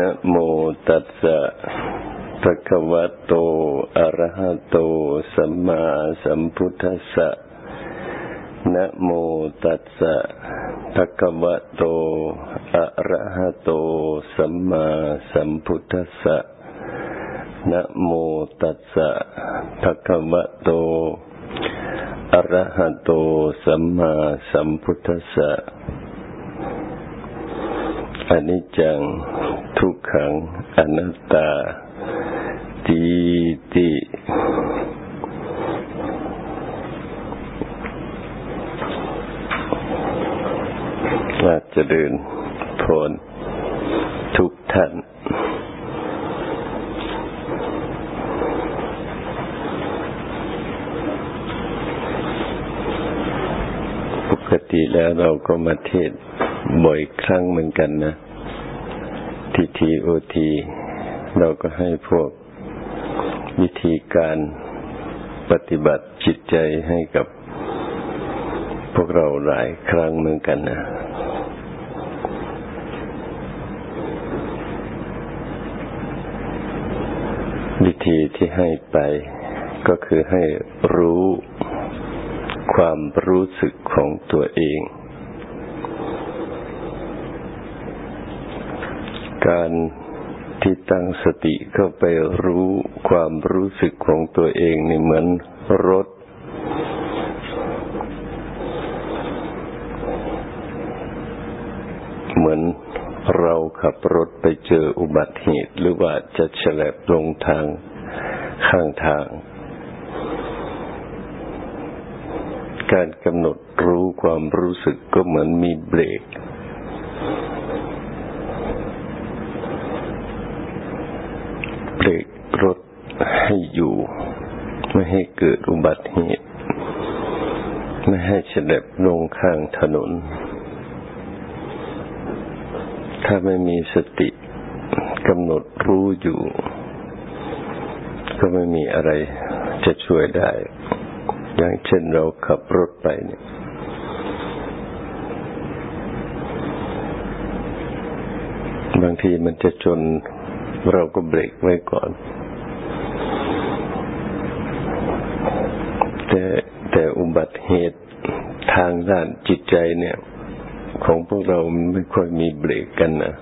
นะโมตัสสะภะคะวะโต อะระหะโต สัมมาสัมพุทธัสสะ นะโมตัสสะภะคะวะโต อะระหะโต สัมมาสัมพุทธัสสะ นะโมตัสสะภะคะวะโต อะระหะโต สัมมาสัมพุทธัสสะอนิจจัง ทุกขังอนัตตาตีติอาจะเดินพลทุกท่าน ปกติแล้วเราก็มาเทศบ่อยครั้งเหมือนกันนะ ทีทีโอทีเราก็ให้พวกวิธีการปฏิบัติจิตใจให้กับพวกเราหลายครั้งเหมือนกันนะวิธีที่ให้ไปก็คือให้รู้ความรู้สึกของตัวเอง การที่ตั้งสติเข้าไปรู้ความรู้สึกของตัวเองนี่เหมือนรถ เหมือนเราขับรถไปเจออุบัติเหตุ หรือว่าจะฉลับลงทางข้างทาง การกำหนดรู้ความรู้สึกก็เหมือนมีเบรกเบ รกรถให้อยู่ ไม่ให้เกิดอุบัติเหตุ ไม่ให้เฉลบลงข้างถนน ถ้าไม่มีสติกำหนดรู้อยู่ ก็ไม่มีอะไรจะช่วยได้ อย่างเช่นเราขับรถไปเนี่ยบางทีมันจะจน เราก็เบรกไว้ก่อน แต่แต่อุบัติเหตุทางด้านจิตใจเนี่ย ของพวกเราไม่ค่อยมีเบรกกันนะ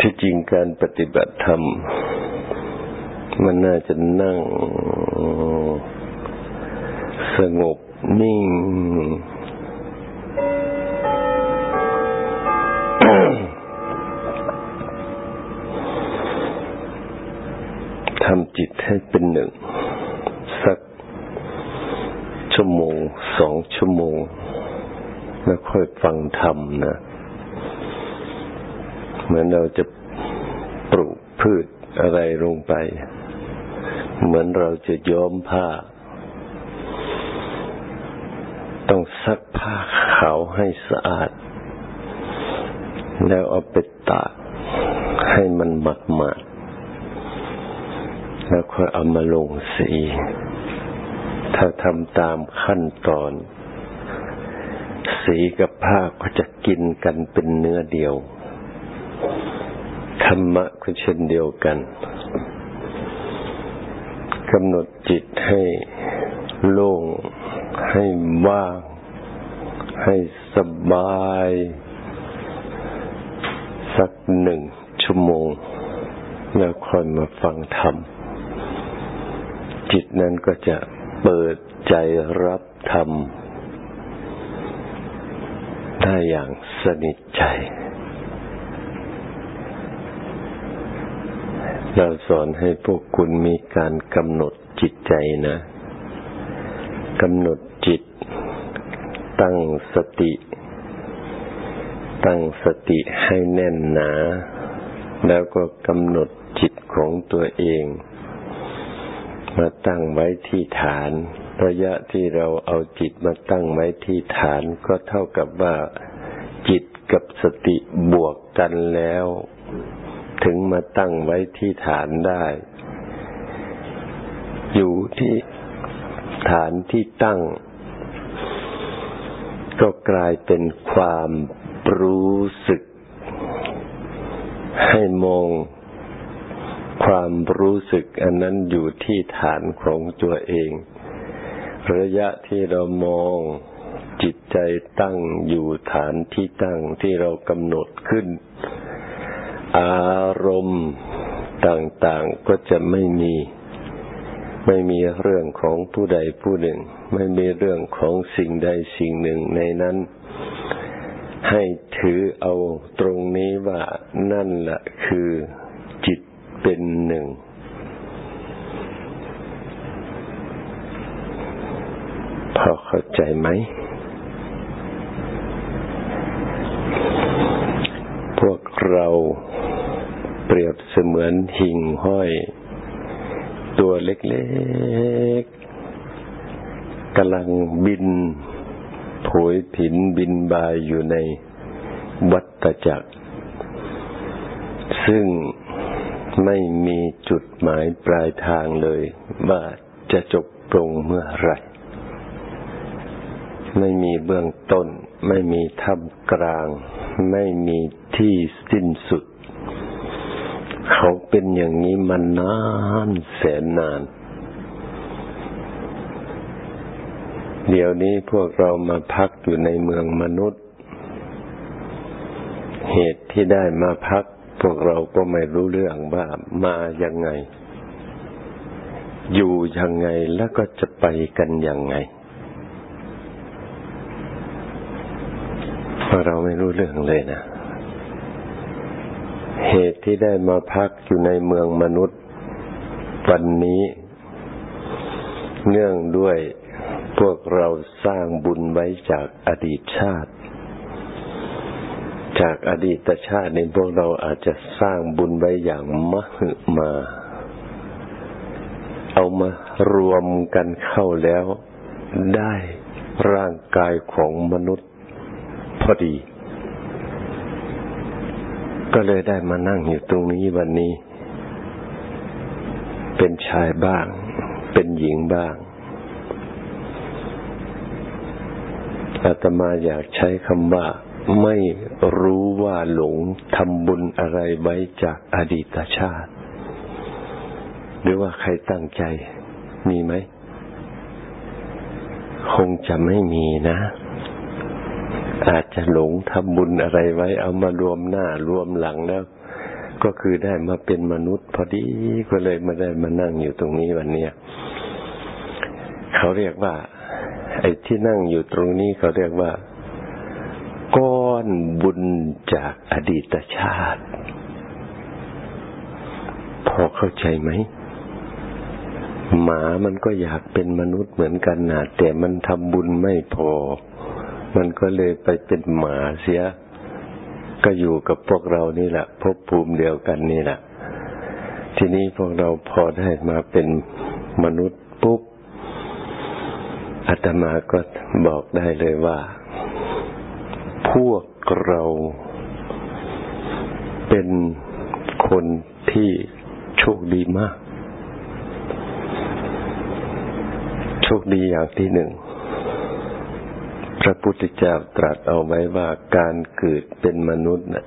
ที่จริงการปฏิบัติธรรม มันน่าจะนั่งสงบนิ่ง ทำจิตให้เป็นหนึ่ง สักชั่วโมงสองชั่วโมง แล้วค่อยฟังธรรมนะ เหมือนเราจะปลูกพืชอะไรลงไป เหมือนเราจะย้อมผ้า ต้องซักผ้าขาวให้สะอาด แล้วเอาไปตากให้มันหมักหมาด แล้วค่อยเอามาลงสีถ้าทำตามขั้นตอน สีกับผ้าก็จะกินกันเป็นเนื้อเดียว ธรรมะก็เช่นเดียวกันกำหนดจิตให้โล่ง ให้ว่าง ให้สบาย สักหนึ่งชั่วโมง แล้วค่อยมาฟังธรรม จิตนั้นก็จะเปิดใจรับธรรมได้อย่างสนิทใจ เราสอนให้พวกคุณมีการกำหนดจิตใจนะกำหนดจิต ตั้งสติ ตั้งสติให้แน่นหนา แล้วก็กำหนดจิตของตัวเอง มาตั้งไว้ที่ฐาน ระยะที่เราเอาจิตมาตั้งไว้ที่ฐานก็เท่ากับว่าจิตกับสติบวกกันแล้ว ถึงมาตั้งไว้ที่ฐานได้ อยู่ที่ฐานที่ตั้ง ก็กลายเป็นความรู้สึก ให้มอง ความรู้สึกอันนั้นอยู่ที่ฐานของตัวเอง ระยะที่เรามองจิตใจตั้งอยู่ฐานที่ตั้งที่เรากำหนดขึ้น อารมณ์ต่างๆก็จะไม่มี ไม่มีเรื่องของผู้ใดผู้หนึ่ง ไม่มีเรื่องของสิ่งใดสิ่งหนึ่งในนั้น ให้ถือเอาตรงนี้ว่านั่นแหละคือจิต เป็นหนึ่ง พอเข้าใจไหม พวกเราเปรียบเสมือนหิ่งห้อย ตัวเล็กๆกำลังบินโผยผินบินบายอยู่ในวัฏจักร ซึ่ง ไม่มีจุดหมายปลายทางเลย ว่าจะจบตรงเมื่อไร ไม่มีเบื้องต้น ไม่มีท่ามกลาง ไม่มีที่สิ้นสุด เขาเป็นอย่างนี้มานานแสนนาน เดี๋ยวนี้พวกเรามาพักอยู่ในเมืองมนุษย์ เหตุที่ได้มาพัก พวกเราก็ไม่รู้เรื่องว่ามายังไง อยู่ยังไงแล้วก็จะไปกันยังไงเพราะเราไม่รู้เรื่องเลยนะ เหตุที่ได้มาพักอยู่ในเมืองมนุษย์ วันนี้ เนื่องด้วยพวกเราสร้างบุญไว้จากอดีตชาติ จากอดีตชาติในพวกเราอาจจะสร้างบุญไว้อย่างมหึมา เอามารวมกันเข้าแล้ว ได้ร่างกายของมนุษย์ พอดี ก็เลยได้มานั่งอยู่ตรงนี้วันนี้ เป็นชายบ้าง เป็นหญิงบ้างอาตมาอยากใช้คำว่า ไม่รู้ว่าหลงทำบุญอะไรไว้จากอดีตชาติ หรือว่าใครตั้งใจ มีไหม คงจะไม่มีนะ อาจจะหลงทำบุญอะไรไว้ เอามารวมหน้ารวมหลังแล้ว ก็คือได้มาเป็นมนุษย์ พอดีก็เลยมาได้มานั่งอยู่ตรงนี้วันนี้เขาเรียกว่า ไอ้ที่นั่งอยู่ตรงนี้เขาเรียกว่า อนบุญจากอดีตชาติ พอเข้าใจไหม หมามันก็อยากเป็นมนุษย์เหมือนกันนะแต่มันทำบุญไม่พอ มันก็เลยไปเป็นหมาเสีย ก็อยู่กับพวกเรานี่แหละพบภูมิเดียวกันนี่แหละทีนี้พวกเราพอได้มาเป็นมนุษย์ปุ๊บอาตมาก็บอกได้เลยว่า พวกเราเป็นคนที่โชคดีมาก โชคดีอย่างที่หนึ่ง พระพุทธเจ้าตรัสเอาไว้ว่าการเกิดเป็นมนุษย์นะ่ะ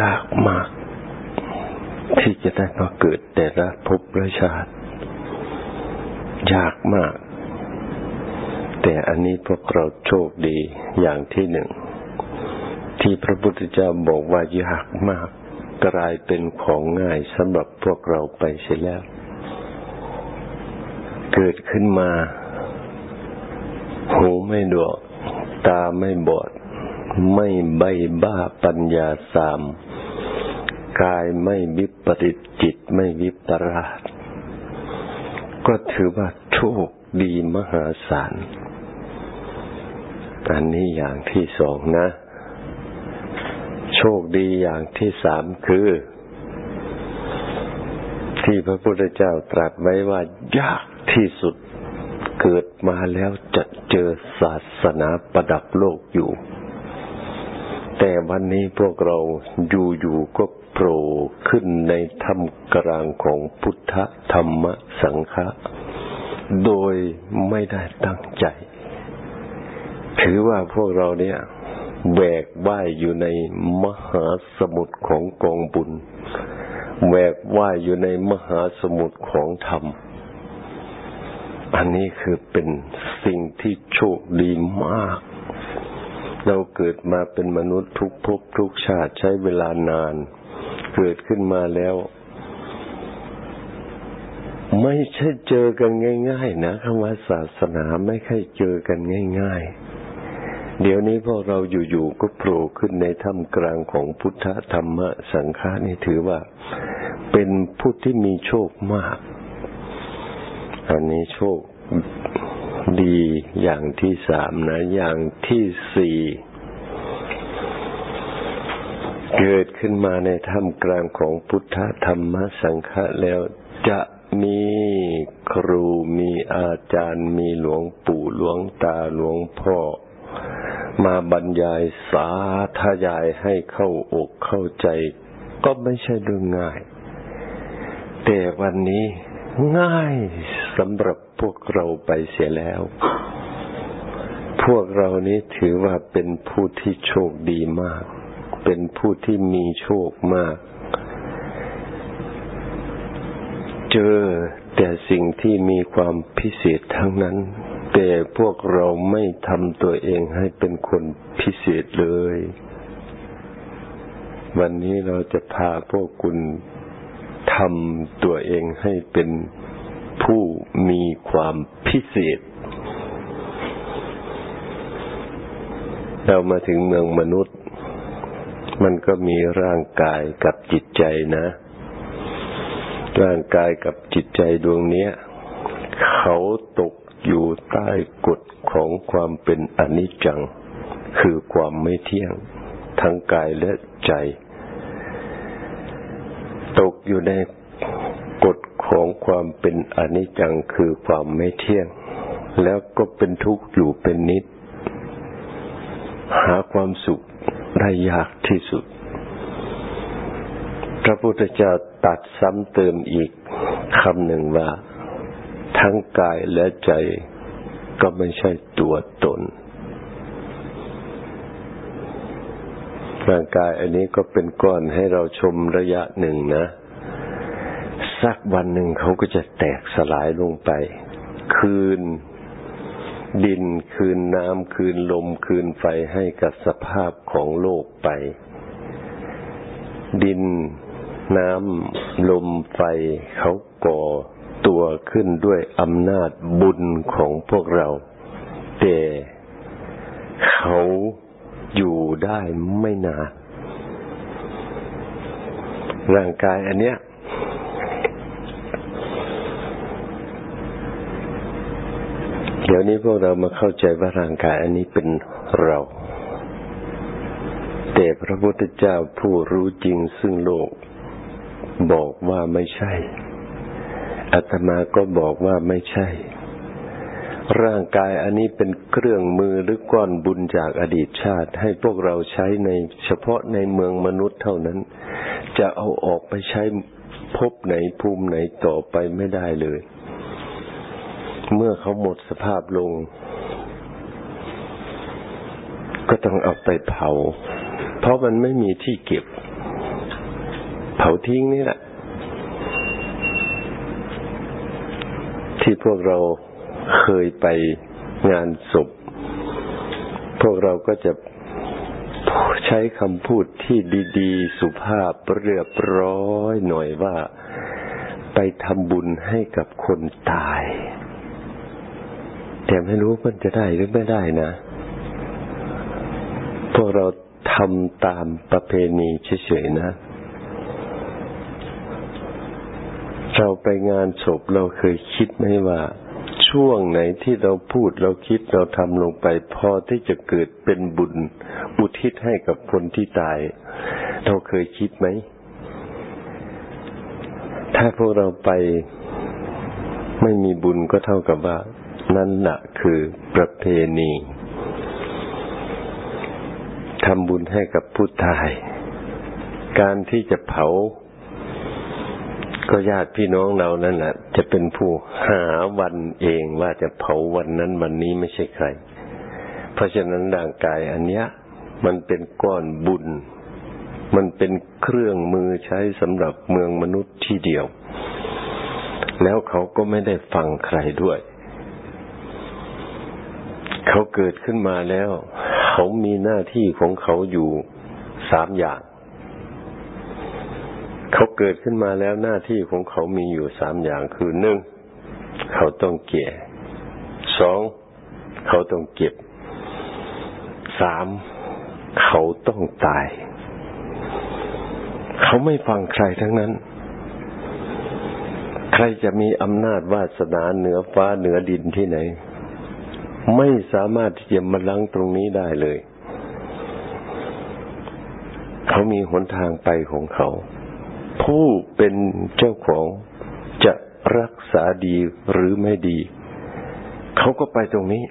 ยากมาก ที่จะได้มาเกิดแต่ละภพละชาติ ยากมาก แต่อันนี้พวกเราโชคดีอย่างที่หนึ่ง ที่พระพุทธเจ้าบอกว่ายากมาก กลายเป็นของง่ายสำหรับพวกเราไปเสียแล้ว เกิดขึ้นมา หูไม่ดวก ตาไม่บอด ไม่ใบบ้าปัญญาสามกายไม่วิปริตจิตไม่วิปราชก็ถือว่าโชคดีมหาศาล อันนี้อย่างที่สองนะ โชคดีอย่างที่สามคือ ที่พระพุทธเจ้าตรัสไว้ว่ายากที่สุดเกิดมาแล้วจะเจอศาสนาประดับโลกอยู่ แต่วันนี้พวกเราอยู่ๆก็โผล่ขึ้นในธรรมกลางของพุทธธรรมสังฆะโดยไม่ได้ตั้งใจ ถือว่าพวกเราเนี่ยแบกว่ายอยู่ในมหาสมุทรของกองบุญแบกว่ายอยู่ในมหาสมุทรของธรรม อันนี้คือเป็นสิ่งที่โชคดีมาก เราเกิดมาเป็นมนุษย์ทุกภพทุกชาติใช้เวลานาน เกิดขึ้นมาแล้ว ไม่ใช่เจอกันง่าย ๆ นะคำว่าศาสนาไม่ใช่เจอกันง่าย ๆ เดี๋ยวนี้พอเราอยู่ๆก็โผล่ขึ้นในถ้ำกลางของพุทธธรรมสังฆานี่ถือว่าเป็นผู้ที่มีโชคมาก อันนี้โชคดีอย่างที่สามนะ อย่างที่สี่เกิดขึ้นมาในถ้ำกลางของพุทธธรรมสังฆะแล้วจะมีครูมีอาจารย์ มีหลวงปู่หลวงตาหลวงพ่อ มาบรรยายสาธยายให้เข้าอกเข้าใจ ก็ไม่ใช่เรื่องง่าย แต่วันนี้ง่ายสำหรับพวกเราไปเสียแล้ว พวกเรานี้ถือว่าเป็นผู้ที่โชคดีมาก เป็นผู้ที่มีโชคมาก เจอแต่สิ่งที่มีความพิเศษทั้งนั้น แต่พวกเราไม่ทำตัวเองให้เป็นคนพิเศษเลย วันนี้เราจะพาพวกคุณทำตัวเองให้เป็นผู้มีความพิเศษ เรามาถึงเมืองมนุษย์ มันก็มีร่างกายกับจิตใจนะ ร่างกายกับจิตใจดวงนี้เขาตก อยู่ใต้กฎของความเป็นอนิจจัง คือความไม่เที่ยง ทั้งกายและใจ ตกอยู่ในกฎของความเป็นอนิจจังคือความไม่เที่ยง แล้วก็เป็นทุกข์อยู่เป็นนิด หาความสุขได้ยากที่สุด พระพุทธเจ้าตัดซ้ำเติมอีกคำหนึ่งว่า ทั้งกายและใจก็ไม่ใช่ตัวตน ร่างกายอันนี้ก็เป็นก้อนให้เราชมระยะหนึ่งนะ สักวันหนึ่งเขาก็จะแตกสลายลงไป คืนดินคืนน้ำคืนลมคืนไฟให้กับสภาพของโลกไป ดินน้ำลมไฟเขาก่อ ตัวขึ้นด้วยอำนาจบุญของพวกเรา แต่เขาอยู่ได้ไม่นานร่างกายอันเนี้ย เดี๋ยวนี้พวกเรามาเข้าใจว่าร่างกายอันนี้เป็นเรา แต่พระพุทธเจ้าผู้รู้จริงซึ่งโลก บอกว่าไม่ใช่ อาตมาก็บอกว่าไม่ใช่ ร่างกายอันนี้เป็นเครื่องมือหรือก้อนบุญจากอดีตชาติ ให้พวกเราใช้ในเฉพาะในเมืองมนุษย์เท่านั้น จะเอาออกไปใช้พบไหนภูมิไหนต่อไปไม่ได้เลย เมื่อเขาหมดสภาพลง ก็ต้องเอาไปเผา เพราะมันไม่มีที่เก็บ เผาทิ้งนี่แหละ ที่พวกเราเคยไปงานศพ พวกเราก็จะใช้คำพูดที่ดีๆ สุภาพเรียบร้อยหน่อยว่าไปทำบุญให้กับคนตาย แต่ไม่รู้มันจะได้หรือไม่ได้นะ พวกเราทำตามประเพณีเฉยๆนะ เราไปงานศพเราเคยคิดไหมว่าช่วงไหนที่เราพูดเราคิดเราทำลงไป พอที่จะเกิดเป็นบุญ อุทิศให้กับคนที่ตาย เราเคยคิดไหม ถ้าพวกเราไปไม่มีบุญก็เท่ากับว่า นั่นแหละคือประเพณีทำบุญให้กับผู้ตาย การที่จะเผา ก็ญาติพี่น้องเรานั่นแหละจะเป็นผู้หาวันเองว่าจะเผาวันนั้นวันนี้ไม่ใช่ใคร เพราะฉะนั้นร่างกายอันเนี้ย มันเป็นก้อนบุญ มันเป็นเครื่องมือใช้สำหรับเมืองมนุษย์ที่เดียว แล้วเขาก็ไม่ได้ฟังใครด้วย เขาเกิดขึ้นมาแล้ว เขามีหน้าที่ของเขาอยู่สามอย่าง เขาเกิดขึ้นมาแล้วหน้าที่ของเขามีอยู่สามอย่างคือหนึ่งเขาต้องแก่สองเขาต้องเก็บสามเขาต้องตาย เขาไม่ฟังใครทั้งนั้น ใครจะมีอำนาจวาสนาเหนือฟ้าเหนือดินที่ไหน ไม่สามารถที่จะมาลังตรงนี้ได้เลย เขามีหนทางไปของเขา ผู้เป็นเจ้าของจะรักษาดีหรือไม่ดี เขาก็ไปตรงนี้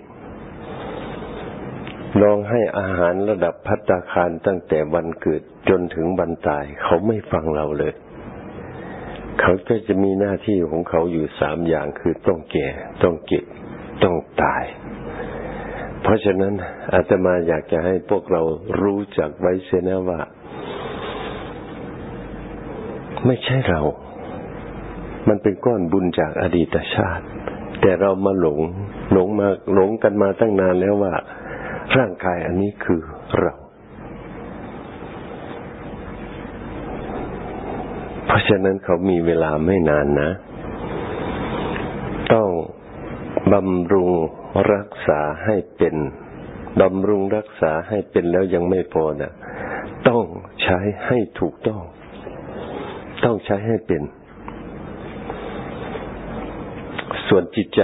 ลองให้อาหารระดับพัตตาคารตั้งแต่วันเกิดจนถึงวันตาย เขาไม่ฟังเราเลย เขาก็จะมีหน้าที่ของเขาอยู่สามอย่างคือต้องแก่ ต้องเก็บต้องตาย เพราะฉะนั้นอาตมาอยากจะให้พวกเรารู้จักไว้เสียนะว่า ไม่ใช่เรา มันเป็นก้อนบุญจากอดีตชาติ แต่เรามาหลง หลงมาหลงกันมาตั้งนานแล้วว่า ร่างกายอันนี้คือเรา เพราะฉะนั้นเขามีเวลาไม่นานนะ ต้องบำรุงรักษาให้เป็นบำรุงรักษาให้เป็นแล้วยังไม่พอนะต้องใช้ให้ถูกต้อง ต้องใช้ให้เป็น ส่วนจิตใจ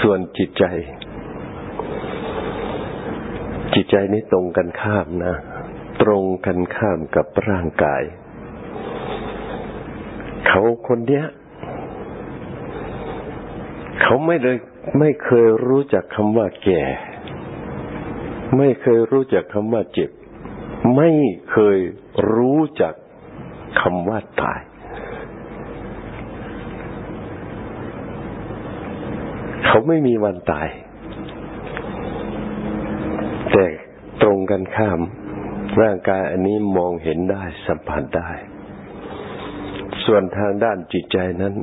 ส่วนจิตใจ จิตใจนี้ตรงกันข้ามนะ ตรงกันข้ามกับร่างกาย เขาคนเนี้ย เขาไม่เลยไม่เคยรู้จักคำว่าแก่ ไม่เคยรู้จักคำว่าเจ็บ ไม่เคยรู้จักคำว่าตาย เขาไม่มีวันตาย แต่ตรงกันข้าม ร่างกายอันนี้มองเห็นได้สัมผัสได้ ส่วนทางด้านจิตใจนั้น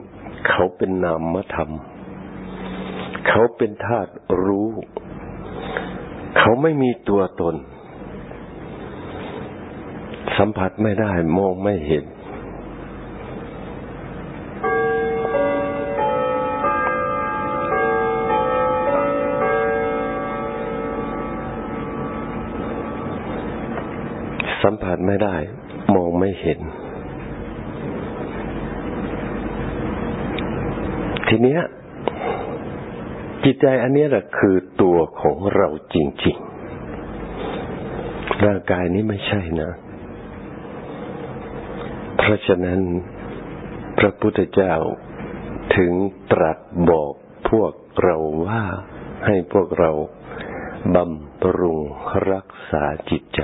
เขาเป็นนามธรรม เขาเป็นธาตุรู้ เขาไม่มีตัวตน สัมผัสไม่ได้มองไม่เห็น สัมผัสไม่ได้ มองไม่เห็น ทีเนี้ยจิตใจอันนี้แหละคือตัวของเราจริง ๆ ร่างกายนี้ไม่ใช่นะ ราะฉะนั้น พระพุทธเจ้าถึงตรัสบอกพวกเราว่าให้พวกเราบำรุงรักษาจิตใจ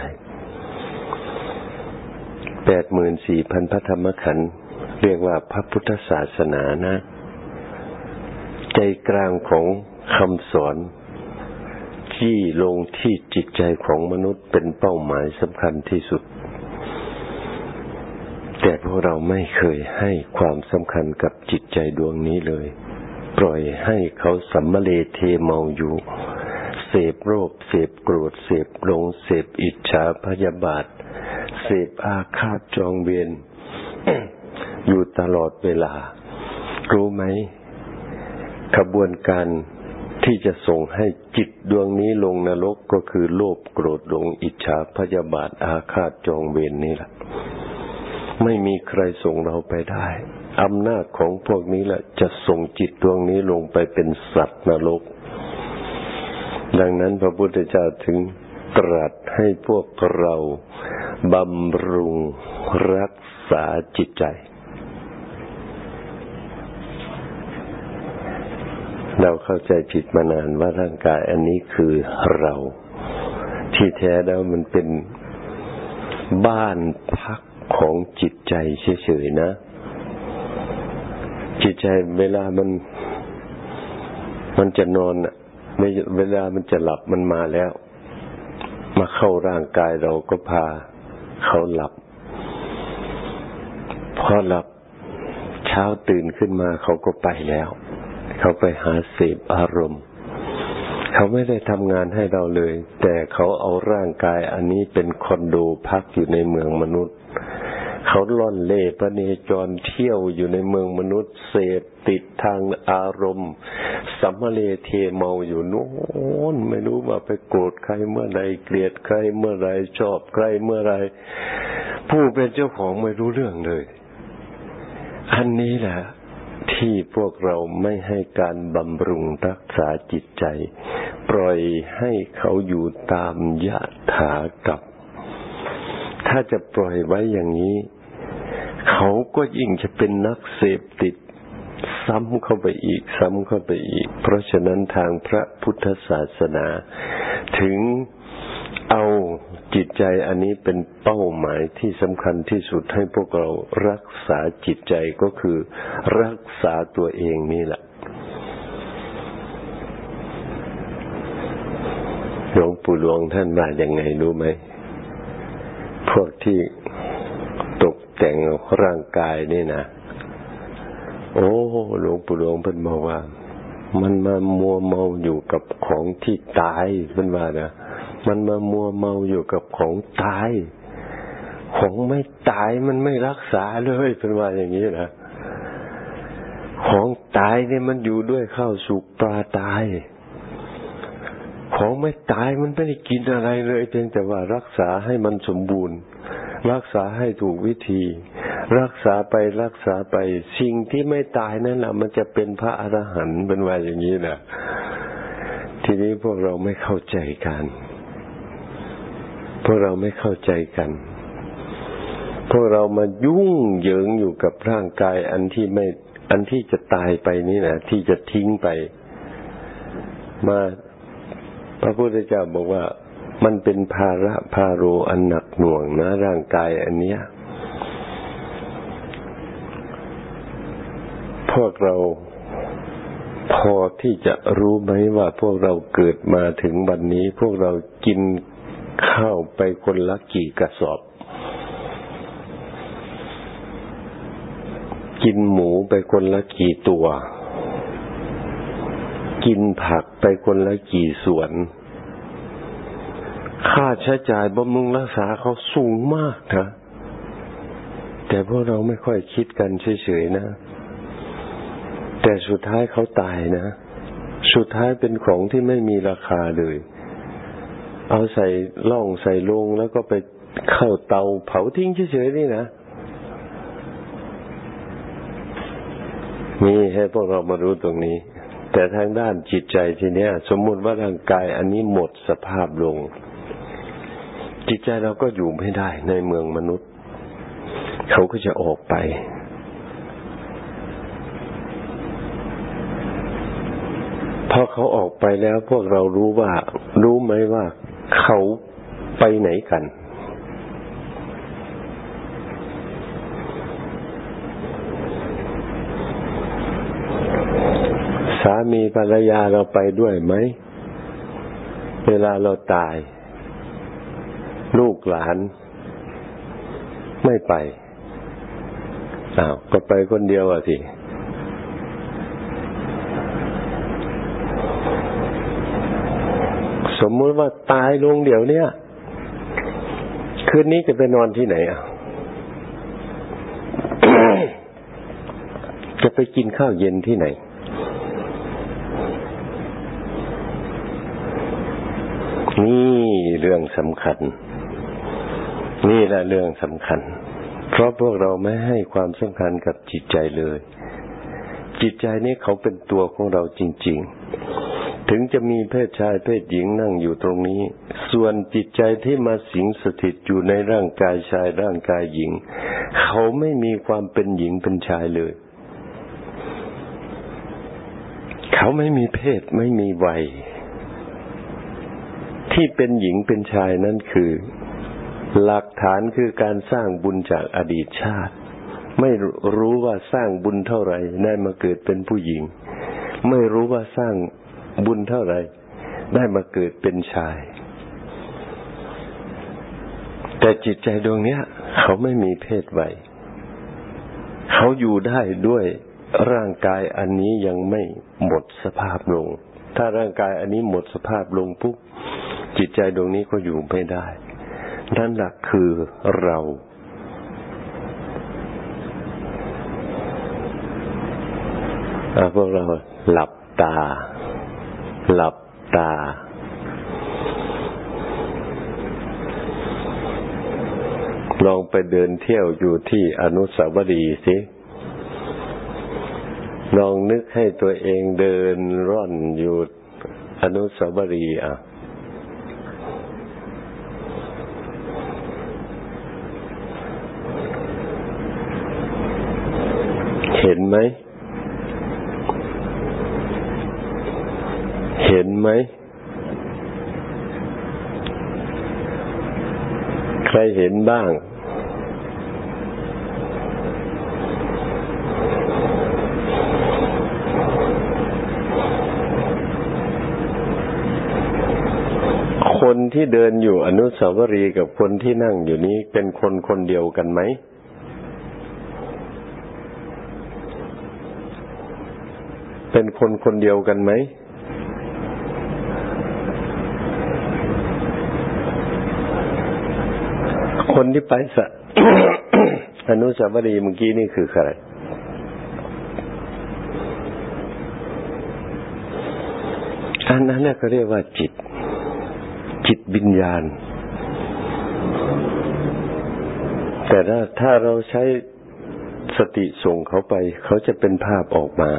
แปดหมื่นสี่พันพระธรรมขันธ์เรียกว่าพระพุทธศาสนานะ ใจกลางของคำสอนที่ลงที่จิตใจของมนุษย์เป็นเป้าหมายสำคัญที่สุด แต่พวกเราไม่เคยให้ความสำคัญกับจิตใจดวงนี้เลย ปล่อยให้เขาสัมมเลเทเมาอยู่เสพโรคเสพโกรธเสพหลงเสพอิจฉาพยาบาท เสพอาฆาตจองเวรอยู่ตลอดเวลา รู้ไหมขบวนการที่จะส่งให้จิตดวงนี้ลงนรกก็คือโลภโกรธหลงอิจฉาพยาบาทอาฆาตจองเวรนนี่แหละ ไม่มีใครส่งเราไปได้อำนาจของพวกนี้แหละจะส่งจิตดวงนี้ลงไปเป็นสัตว์นรก ดังนั้นพระพุทธเจ้าถึงตรัสให้พวกเราบำรุงรักษาจิตใจ เราเข้าใจผิดมานานว่าร่างกายอันนี้คือเรา ที่แท้แล้วมันเป็นบ้านพัก ของจิตใจเฉยๆนะ จิตใจเวลามัน มันจะนอนเวลามันจะหลับมันมาแล้ว มาเข้าร่างกายเราก็พาเขาหลับ พอหลับเช้าตื่นขึ้นมาเขาก็ไปแล้ว เขาไปหาเสพอารมณ์เขาไม่ได้ทำงานให้เราเลย แต่เขาเอาร่างกายอันนี้เป็นคอนโดพักอยู่ในเมืองมนุษย์ เขาล่อนเล่พระเนจรเที่ยวอยู่ในเมืองมนุษย์เสพติดทางอารมณ์สัมเลเทเมาอยู่โน้นไม่รู้ว่าไปโกรธใครเมื่อไรเกลียดใครเมื่อไรชอบใครเมื่อไรผู้เป็นเจ้าของไม่รู้เรื่องเลย อันนี้แหละที่พวกเราไม่ให้การบำรุงรักษาจิตใจ ปล่อยให้เขาอยู่ตามยะถากับ ถ้าจะปล่อยไว้อย่างนี้ เขาก็ยิ่งจะเป็นนักเสพติด ซ้ำเข้าไปอีก ซ้ำเข้าไปอีก เพราะฉะนั้นทางพระพุทธศาสนา ถึงเอาจิตใจอันนี้เป็นเป้าหมายที่สำคัญที่สุดให้พวกเรารักษาจิตใจก็คือรักษาตัวเองนี่แหละหลวงปู่หลวงท่านว่าอย่างไงรู้ไหม พวกที่ตกแต่งร่างกายนี่นะโอ้หลวงปู่หลวงเพิ่นบอกว่า มันมามัวเมาอยู่กับของที่ตายเพิ่นว่านะมันมามัวเมาอยู่กับของตาย ของไม่ตายมันไม่รักษาเลยเพิ่นว่าอย่างนี้นะของตายเนี่ยมันอยู่ด้วยข้าวสุกปลาตาย ของไม่ตายมันไม่ได้กินอะไรเลย เพียงแต่ว่ารักษาให้มันสมบูรณ์ รักษาให้ถูกวิธี รักษาไปรักษาไป สิ่งที่ไม่ตายนั่นแหละมันจะเป็นพระอรหันต์เป็นว่าอย่างนี้นะทีนี้พวกเราไม่เข้าใจกัน พวกเราไม่เข้าใจกัน พวกเรามายุ่งเหยิงอยู่กับร่างกายอันที่ไม่ อันที่จะตายไปนี่นะที่จะทิ้งไป มา พระพุทธเจ้าบอกว่ามันเป็นภาระพาโรอันหนักหน่วงนะร่างกายอันเนี้ย พวกเราพอที่จะรู้ไหมว่าพวกเราเกิดมาถึงวันนี้ พวกเรากินข้าวไปคนละกี่กระสอบ กินหมูไปคนละกี่ตัว กินผักไปคนละกี่ส่วน ค่าใช้จ่ายบำรุงรักษาเขาสูงมากนะ แต่พวกเราไม่ค่อยคิดกันเฉยๆนะ แต่สุดท้ายเขาตายนะ สุดท้ายเป็นของที่ไม่มีราคาเลย เอาใส่ล่องใส่ลงแล้วก็ไปเข้าเตาเผาทิ้งเฉยๆนี่นะมีให้พวกเรามารู้ตรงนี้ แต่ทางด้านจิตใจทีเนี้ย สมมุติว่าร่างกายอันนี้หมดสภาพลง จิตใจเราก็อยู่ไม่ได้ในเมืองมนุษย์ เขาก็จะออกไปพอเขาออกไปแล้วพวกเรารู้ว่า รู้ไหมว่าเขาไปไหนกัน สามีภรรยาเราไปด้วยไหม เวลาเราตาย ลูกหลาน ไม่ไปอ้าวก็ไปคนเดียวอะสิสมมติว่าตายลงเดี๋ยวเนี้ยคืนนี้จะไปนอนที่ไหนอะจะไปกินข้าวเย็นที่ไหน นี่เรื่องสำคัญ นี่แหละเรื่องสำคัญ เพราะพวกเราไม่ให้ความสำคัญกับจิตใจเลย จิตใจนี้เขาเป็นตัวของเราจริง ๆ ถึงจะมีเพศชายเพศหญิงนั่งอยู่ตรงนี้ ส่วนจิตใจที่มาสิงสถิตอยู่ในร่างกายชายร่างกายหญิง เขาไม่มีความเป็นหญิงเป็นชายเลย เขาไม่มีเพศไม่มีวัย ที่เป็นหญิงเป็นชายนั่นคือ หลักฐานคือการสร้างบุญจากอดีตชาติ ไม่รู้ว่าสร้างบุญเท่าไหร่ได้มาเกิดเป็นผู้หญิง ไม่รู้ว่าสร้างบุญเท่าไหร่ได้มาเกิดเป็นชาย แต่จิตใจดวงเนี้ย เขาไม่มีเพศวัยเขาอยู่ได้ด้วยร่างกายอันนี้ยังไม่หมดสภาพลง ถ้าร่างกายอันนี้หมดสภาพลงปุ๊บ จิตใจดวงนี้ก็อยู่ไม่ได้ นั่นหละคือเรา พวกเราหลับตา หลับตา ลองไปเดินเที่ยวอยู่ที่อนุสาวรีย์สิลองนึกให้ตัวเองเดินร่อนอยู่อนุสาวรีย์อะ เห็น ไหม เห็นไหม ใครเห็นบ้าง คนที่เดินอยู่อนุสาวรีย์กับคนที่นั่งอยู่นี้เป็นคนคนเดียวกันไหม เป็นคนคนเดียวกันไหม คนที่ไปสะอนุสาวรีย์เมื่อกี้นี่คือใครอันนั้นเนี่ยเขาเรียกว่าจิต จิตวิญญาณ แต่ถ้าถ้าเราใช้สติส่งเขาไป เขาจะเป็นภาพออกมา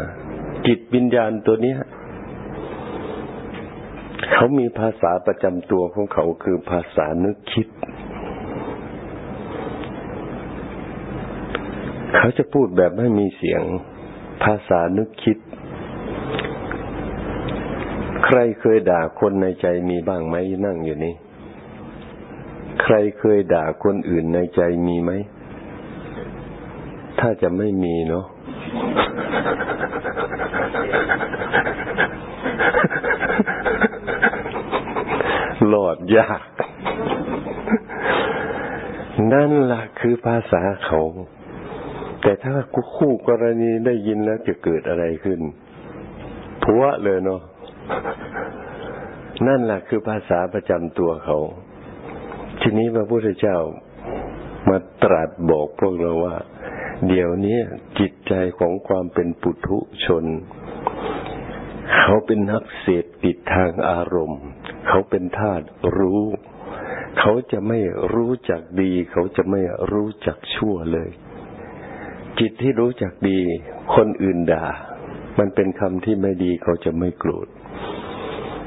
จิตวิญญาณตัวเนี้ยเขามีภาษาประจำตัวของเขาคือภาษานึกคิด เขาจะพูดแบบไม่มีเสียง ภาษานึกคิด ใครเคยด่าคนในใจมีบ้างไหมนั่งอยู่นี่ ใครเคยด่าคนอื่นในใจมีไหม ถ้าจะไม่มีเนาะ หลอดยาก นั่นล่ะคือภาษาเขา แต่ถ้าคู่กรณีได้ยินแล้วจะเกิดอะไรขึ้นพัวเลยเนาะนั่นแหละคือภาษาประจำตัวเขา ทีนี้พระพุทธเจ้ามาตรัสบอกพวกเราว่า เดี๋ยวนี้จิตใจของความเป็นปุถุชน เขาเป็นนักเสพติดทางอารมณ์ เขาเป็นธาตุรู้ เขาจะไม่รู้จักดี เขาจะไม่รู้จักชั่วเลย จิตที่รู้จักดี คนอื่นด่า มันเป็นคำที่ไม่ดีเขาจะไม่โกรธ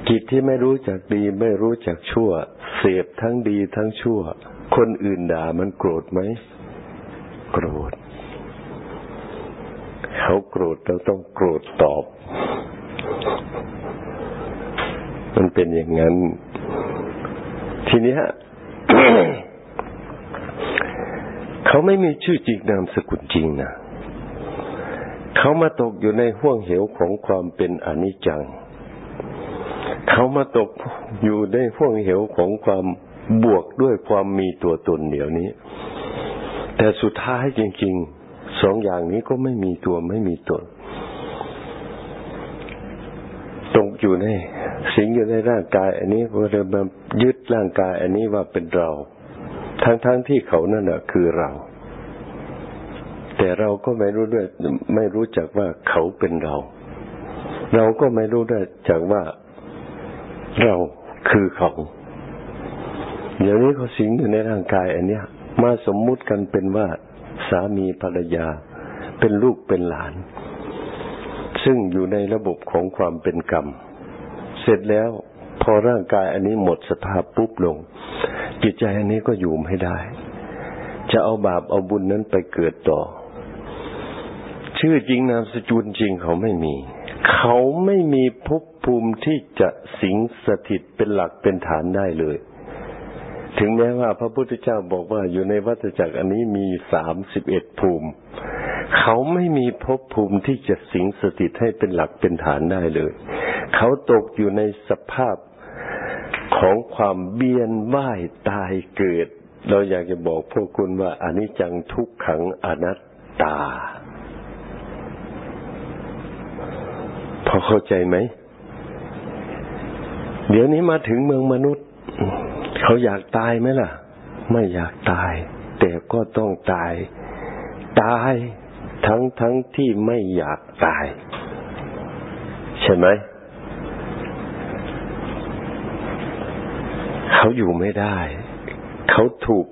จิตที่ไม่รู้จักดีไม่รู้จักชั่ว เสพทั้งดีทั้งชั่ว คนอื่นด่ามันโกรธไหมโกรธ เขาโกรธเราต้องโกรธตอบ มันเป็นอย่างนั้น ทีนี้เขาไม่มีชื่อจริงนามสกุลจริงนะเขามาตกอยู่ในห่วงเหวของความเป็นอนิจจัง เขามาตกอยู่ในห่วงเหวของความบวกด้วยความมีตัวตนเดี๋ยวนี้ แต่สุดท้ายจริง ๆ สองอย่างนี้ก็ไม่มีตัวไม่มีตนตกอยู่ใน สิงอยู่ในร่างกายอันนี้เรามายึดร่างกายอันนี้ว่าเป็นเรา ทั้งๆทที่เขานั่นแหะคือเรา แต่เราก็ไม่รู้ด้วย ไม่รู้จักว่าเขาเป็นเรา เราก็ไม่รู้ด้วยจากว่าเราคือเขาเดี๋ยวนี้เขาสิงอยู่ในร่างกายอันเนี้ย มาสมมุติกันเป็นว่าสามีภรรยา เป็นลูกเป็นหลาน ซึ่งอยู่ในระบบของความเป็นกรรม เสร็จแล้ว พอร่างกายอันนี้หมดสภาพปุ๊บลง จิตใจอันนี้ก็อยู่ไม่ได้ จะเอาบาปเอาบุญนั้นไปเกิดต่อ ชื่อจริงนามสกุลจริงเขาไม่มี เขาไม่มีภพภูมิที่จะสิงสถิตเป็นหลักเป็นฐานได้เลย ถึงแม้ว่าพระพุทธเจ้าบอกว่าอยู่ในวัฏจักรอันนี้มีสามสิบเอ็ดภูมิ เขาไม่มีภพภูมิที่จะสิงสถิตให้เป็นหลักเป็นฐานได้เลย เขาตกอยู่ในสภาพของความเบียนว่ายตายเกิด เราอยากจะบอกพวกคุณว่าอนิจจังทุกขังอนัตตา พอเข้าใจไหม เดี๋ยวนี้มาถึงเมืองมนุษย์ เขาอยากตายไหมล่ะ ไม่อยากตาย แต่ก็ต้องตาย ตาย ทั้งทั้งที่ไม่อยากตาย ใช่ไหม เขาอยู่ไม่ได้ เขาถูก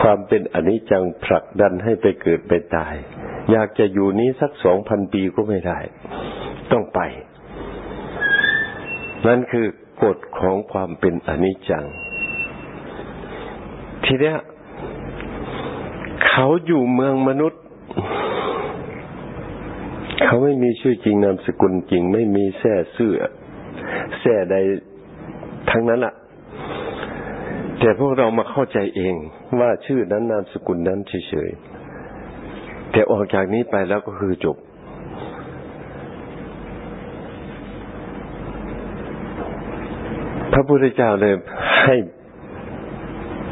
ความเป็นอนิจจังผลักดันให้ไปเกิดไปตาย อยากจะอยู่นี้สักสองพันปีก็ไม่ได้ ต้องไป นั่นคือกฎของความเป็นอนิจจัง ทีเนี้ยเขาอยู่เมืองมนุษย์ เขาไม่มีชื่อจริงนามสกุลจริง ไม่มีแท้เสื้อแท้ใดทั้งนั้นละ่ะ แต่พวกเรามาเข้าใจเองว่าชื่อนั้นนามสกุลนั้นเฉยๆแต่ออกจากนี้ไปแล้วก็คือจบพระพุทธเจ้าเลยให้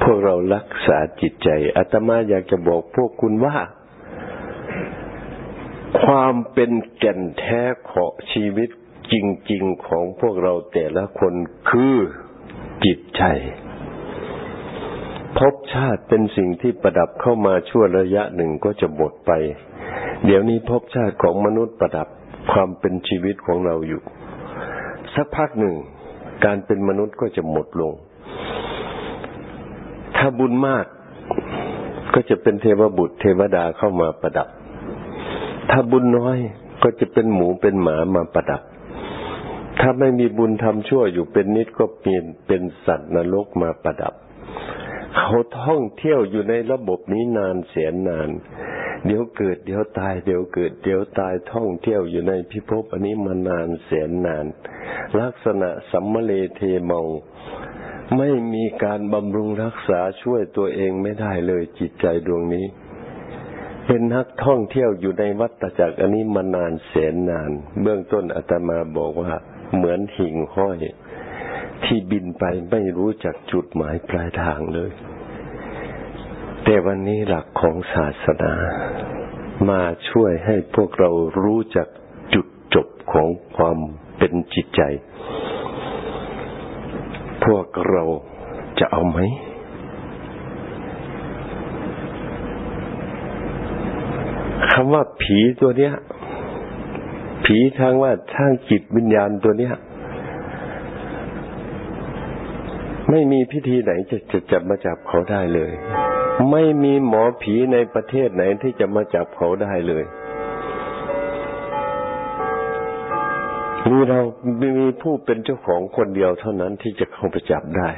พวกเรารักษาจิตใจอาตมาอยากจะบอกพวกคุณว่า ความเป็นแก่นแท้ของชีวิตจริง ๆ ของพวกเราแต่ละคนคือจิตใจภพชาติเป็นสิ่งที่ประดับเข้ามาชั่วระยะหนึ่งก็จะหมดไป เดี๋ยวนี้ภพชาติของมนุษย์ประดับความเป็นชีวิตของเราอยู่ สักพักหนึ่ง การเป็นมนุษย์ก็จะหมดลง ถ้าบุญมากก็จะเป็นเทวบุตรเทวดาเข้ามาประดับ ถ้าบุญน้อยก็จะเป็นหมูเป็นหมามาประดับ ถ้าไม่มีบุญทำชั่วอยู่เป็นนิดก็เปลี่ยนเป็นสัตว์นรกมาประดับ เขาท่องเที่ยวอยู่ในระบบนี้นานแสนนาน เดี๋ยวเกิดเดี๋ยวตายเดี๋ยวเกิด เดี๋ยวตายท่องเที่ยวอยู่ในพิภพอันนี้มานานแสนนาน ลักษณะสัมมเลเทเมาไม่มีการบำรุงรักษาช่วยตัวเองไม่ได้เลยจิตใจดวงนี้ เป็นนักท่องเที่ยวอยู่ในวัฏจักรอันนี้มานานแสนนาน เบื้องต้นอาตมาบอกว่าเหมือนหิ่งห้อย ที่บินไปไม่รู้จักจุดหมายปลายทางเลย แต่วันนี้หลักของศาสนา มาช่วยให้พวกเรารู้จักจุดจบของความเป็นจิตใจ พวกเราจะเอาไหมำว่าผีตัวเนี้ย ผีทางว่าทางจิตวิญญาณตัวเนี้ย ไม่มีพิธีไหนจะจะจับมาจับเขาได้เลย ไม่มีหมอผีในประเทศไหนที่จะมาจับเขาได้เลยมีเรามีผู้เป็นเจ้าของคนเดียวเท่านั้นที่จะเข้าไปจับได้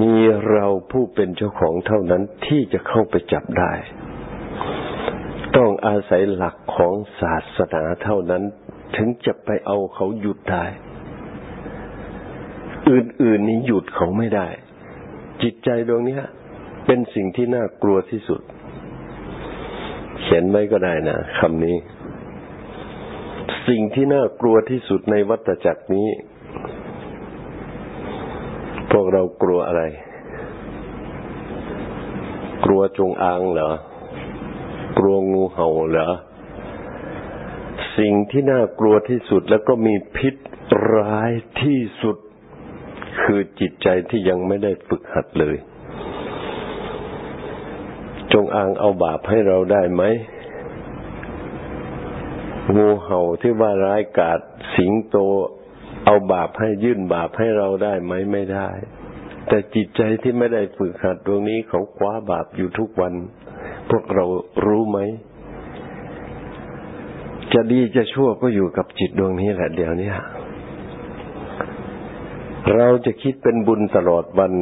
มี เราผู้เป็นเจ้าของเท่านั้นที่จะเข้าไปจับได้ ต้องอาศัยหลักของศาสนาเท่านั้น ถึงจะไปเอาเขาหยุดได้ อื่นๆนี้หยุดเขาไม่ได้ จิตใจดวงนี้เป็นสิ่งที่น่ากลัวที่สุด เขียนไว้ก็ได้นะคำนี้ สิ่งที่น่ากลัวที่สุดในวัฏจักรนี้ พวกเรากลัวอะไร กลัวจงอางเหรอ กลัวงูเห่าเหรอ สิ่งที่น่ากลัวที่สุดแล้วก็มีพิษร้ายที่สุด คือจิตใจที่ยังไม่ได้ฝึกหัดเลย จงอางเอาบาปให้เราได้ไหมงูเห่าที่ว่าร้ายกาจสิงโตเอาบาปให้ยื่นบาปให้เราได้ไหมไม่ได้ แต่จิตใจที่ไม่ได้ฝึกหัดดวงนี้เขาคว้าบาปอยู่ทุกวัน พวกเรารู้ไหม จะดีจะชั่วก็อยู่กับจิตดวงนี้แหละเดี๋ยวนี้เราจะคิดเป็นบุญตลอดวัน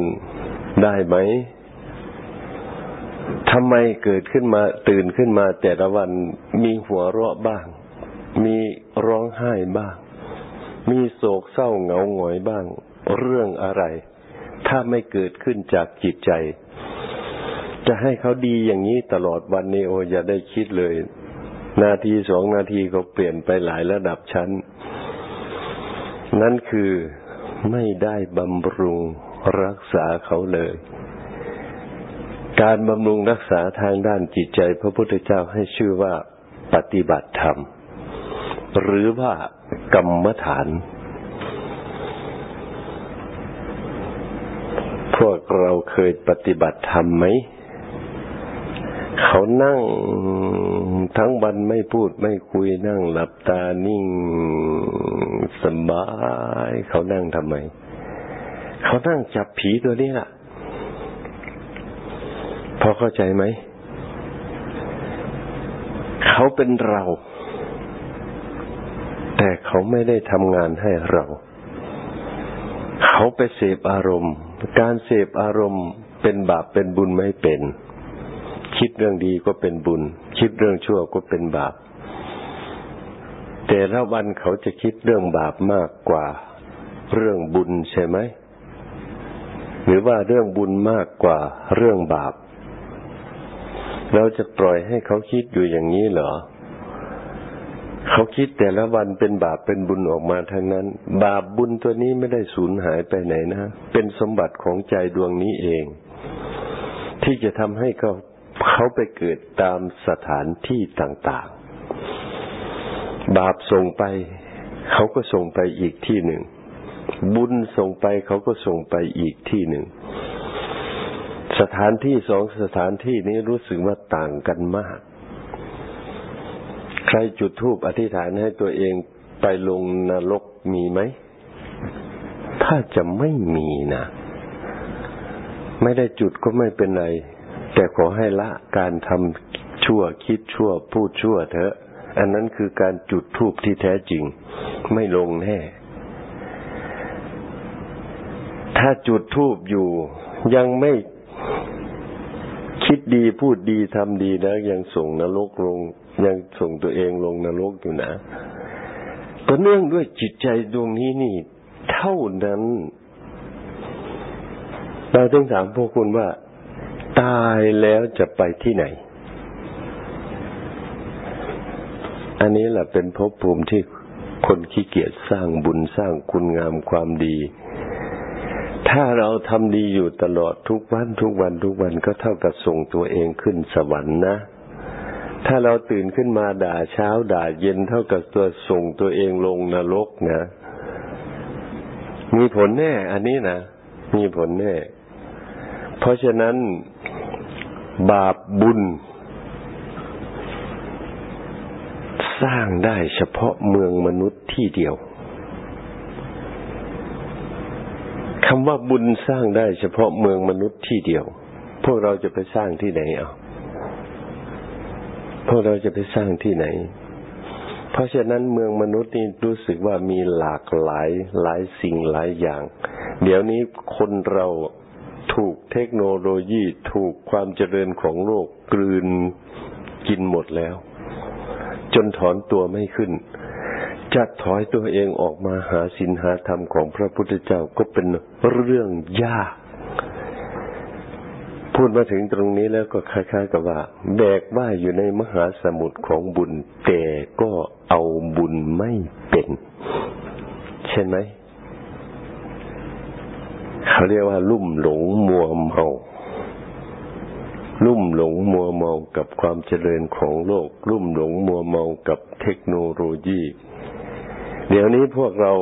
ได้ไหมทำไมเกิดขึ้นมาตื่นขึ้นมาแต่ละวันมีหัวเราะบ้าง มีร้องไห้บ้าง มีโศกเศร้าเหงาหงอยบ้าง เรื่องอะไร ถ้าไม่เกิดขึ้นจากจิตใจ จะให้เขาดีอย่างนี้ตลอดวันนี้โออย่าได้คิดเลย นาทีสองนาทีก็เปลี่ยนไปหลายระดับชั้น นั่นคือไม่ได้บำรุงรักษาเขาเลย การบำรุงรักษาทางด้านจิตใจ พระพุทธเจ้าให้ชื่อว่า ปฏิบัติธรรม หรือว่ากรรมฐาน พวกเราเคยปฏิบัติธรรมไหม เขานั่งทั้งวันไม่พูดไม่คุยนั่งหลับตานิ่งสบาย เขานั่งทำไม เขานั่งจับผีตัวนี้ล่ะ พอเข้าใจไหม เขาเป็นเรา แต่เขาไม่ได้ทำงานให้เรา เขาไปเสพอารมณ์ การเสพอารมณ์เป็นบาปเป็นบุญไม่เป็น คิดเรื่องดีก็เป็นบุญ คิดเรื่องชั่วก็เป็นบาป แต่ละวันเขาจะคิดเรื่องบาปมากกว่าเรื่องบุญใช่ไหม หรือว่าเรื่องบุญมากกว่าเรื่องบาป เราจะปล่อยให้เขาคิดอยู่อย่างนี้เหรอ เขาคิดแต่ละวันเป็นบาปเป็นบุญออกมาทั้งนั้น บาปบุญตัวนี้ไม่ได้สูญหายไปไหนนะ เป็นสมบัติของใจดวงนี้เอง ที่จะทำให้เขาเขาไปเกิดตามสถานที่ต่างๆ บาปส่งไป เขาก็ส่งไปอีกที่หนึ่ง บุญส่งไปเขาก็ส่งไปอีกที่หนึ่ง สถานที่สองสถานที่นี้รู้สึกว่าต่างกันมาก ใครจุดธูปอธิษฐานให้ตัวเองไปลงนรกมีไหม ถ้าจะไม่มีนะ ไม่ได้จุดก็ไม่เป็นไร แต่ขอให้ละการทำชั่วคิดชั่วพูดชั่วเถอะ อันนั้นคือการจุดทูบที่แท้จริง ไม่ลงแน่ ถ้าจุดทูบอยู่ยังไม่คิดดีพูดดีทำดีแล้วยังส่งนรกลง ยังส่งตัวเองลงนรกอยู่นะก็เนื่องด้วยจิตใจดวงนี้นี่ เท่านั้นเราต้งถามพวกคุณว่า ตายแล้วจะไปที่ไหน อันนี้แหละเป็นภพภูมิที่คนขี้เกียจสร้างบุญสร้างคุณงามความดี ถ้าเราทำดีอยู่ตลอดทุกวันทุกวันทุกวันก็เท่ากับส่งตัวเองขึ้นสวรรค์นะ ถ้าเราตื่นขึ้นมาด่าเช้าด่าเย็นเท่ากับตัวส่งตัวเองลงนรกนะมีผลแน่ อันนี้นะมีผลแน่ เพราะฉะนั้นบาปบุญ สร้างได้เฉพาะเมืองมนุษย์ที่เดียวคำว่าบุญสร้างได้เฉพาะเมืองมนุษย์ที่เดียว พวกเราจะไปสร้างที่ไหนเอา พวกเราจะไปสร้างที่ไหน เพราะฉะนั้นเมืองมนุษย์นี่รู้สึกว่ามีหลากหลายหลายสิ่งหลายอย่าง เดี๋ยวนี้คนเราถูกเทคโนโลยีถูกความเจริญของโลกกลืนกินหมดแล้ว จนถอนตัวไม่ขึ้นจะถอยตัวเองออกมาหาสินหาธรรมของพระพุทธเจ้าก็เป็นเรื่องยาก พูดมาถึงตรงนี้แล้วก็คล้ายๆกับว่า แบกว่าอยู่ในมหาสมุทรของบุญ แต่ก็เอาบุญไม่เป็น ใช่ไหมเขาเรียกว่า ลุ่มหลงมัวเมาลุ่มหลงมัวเมากับความเจริญของโลก ลุ่มหลงมัวเมากับเทคโนโลยี เดี๋ยวนี้พวกเรา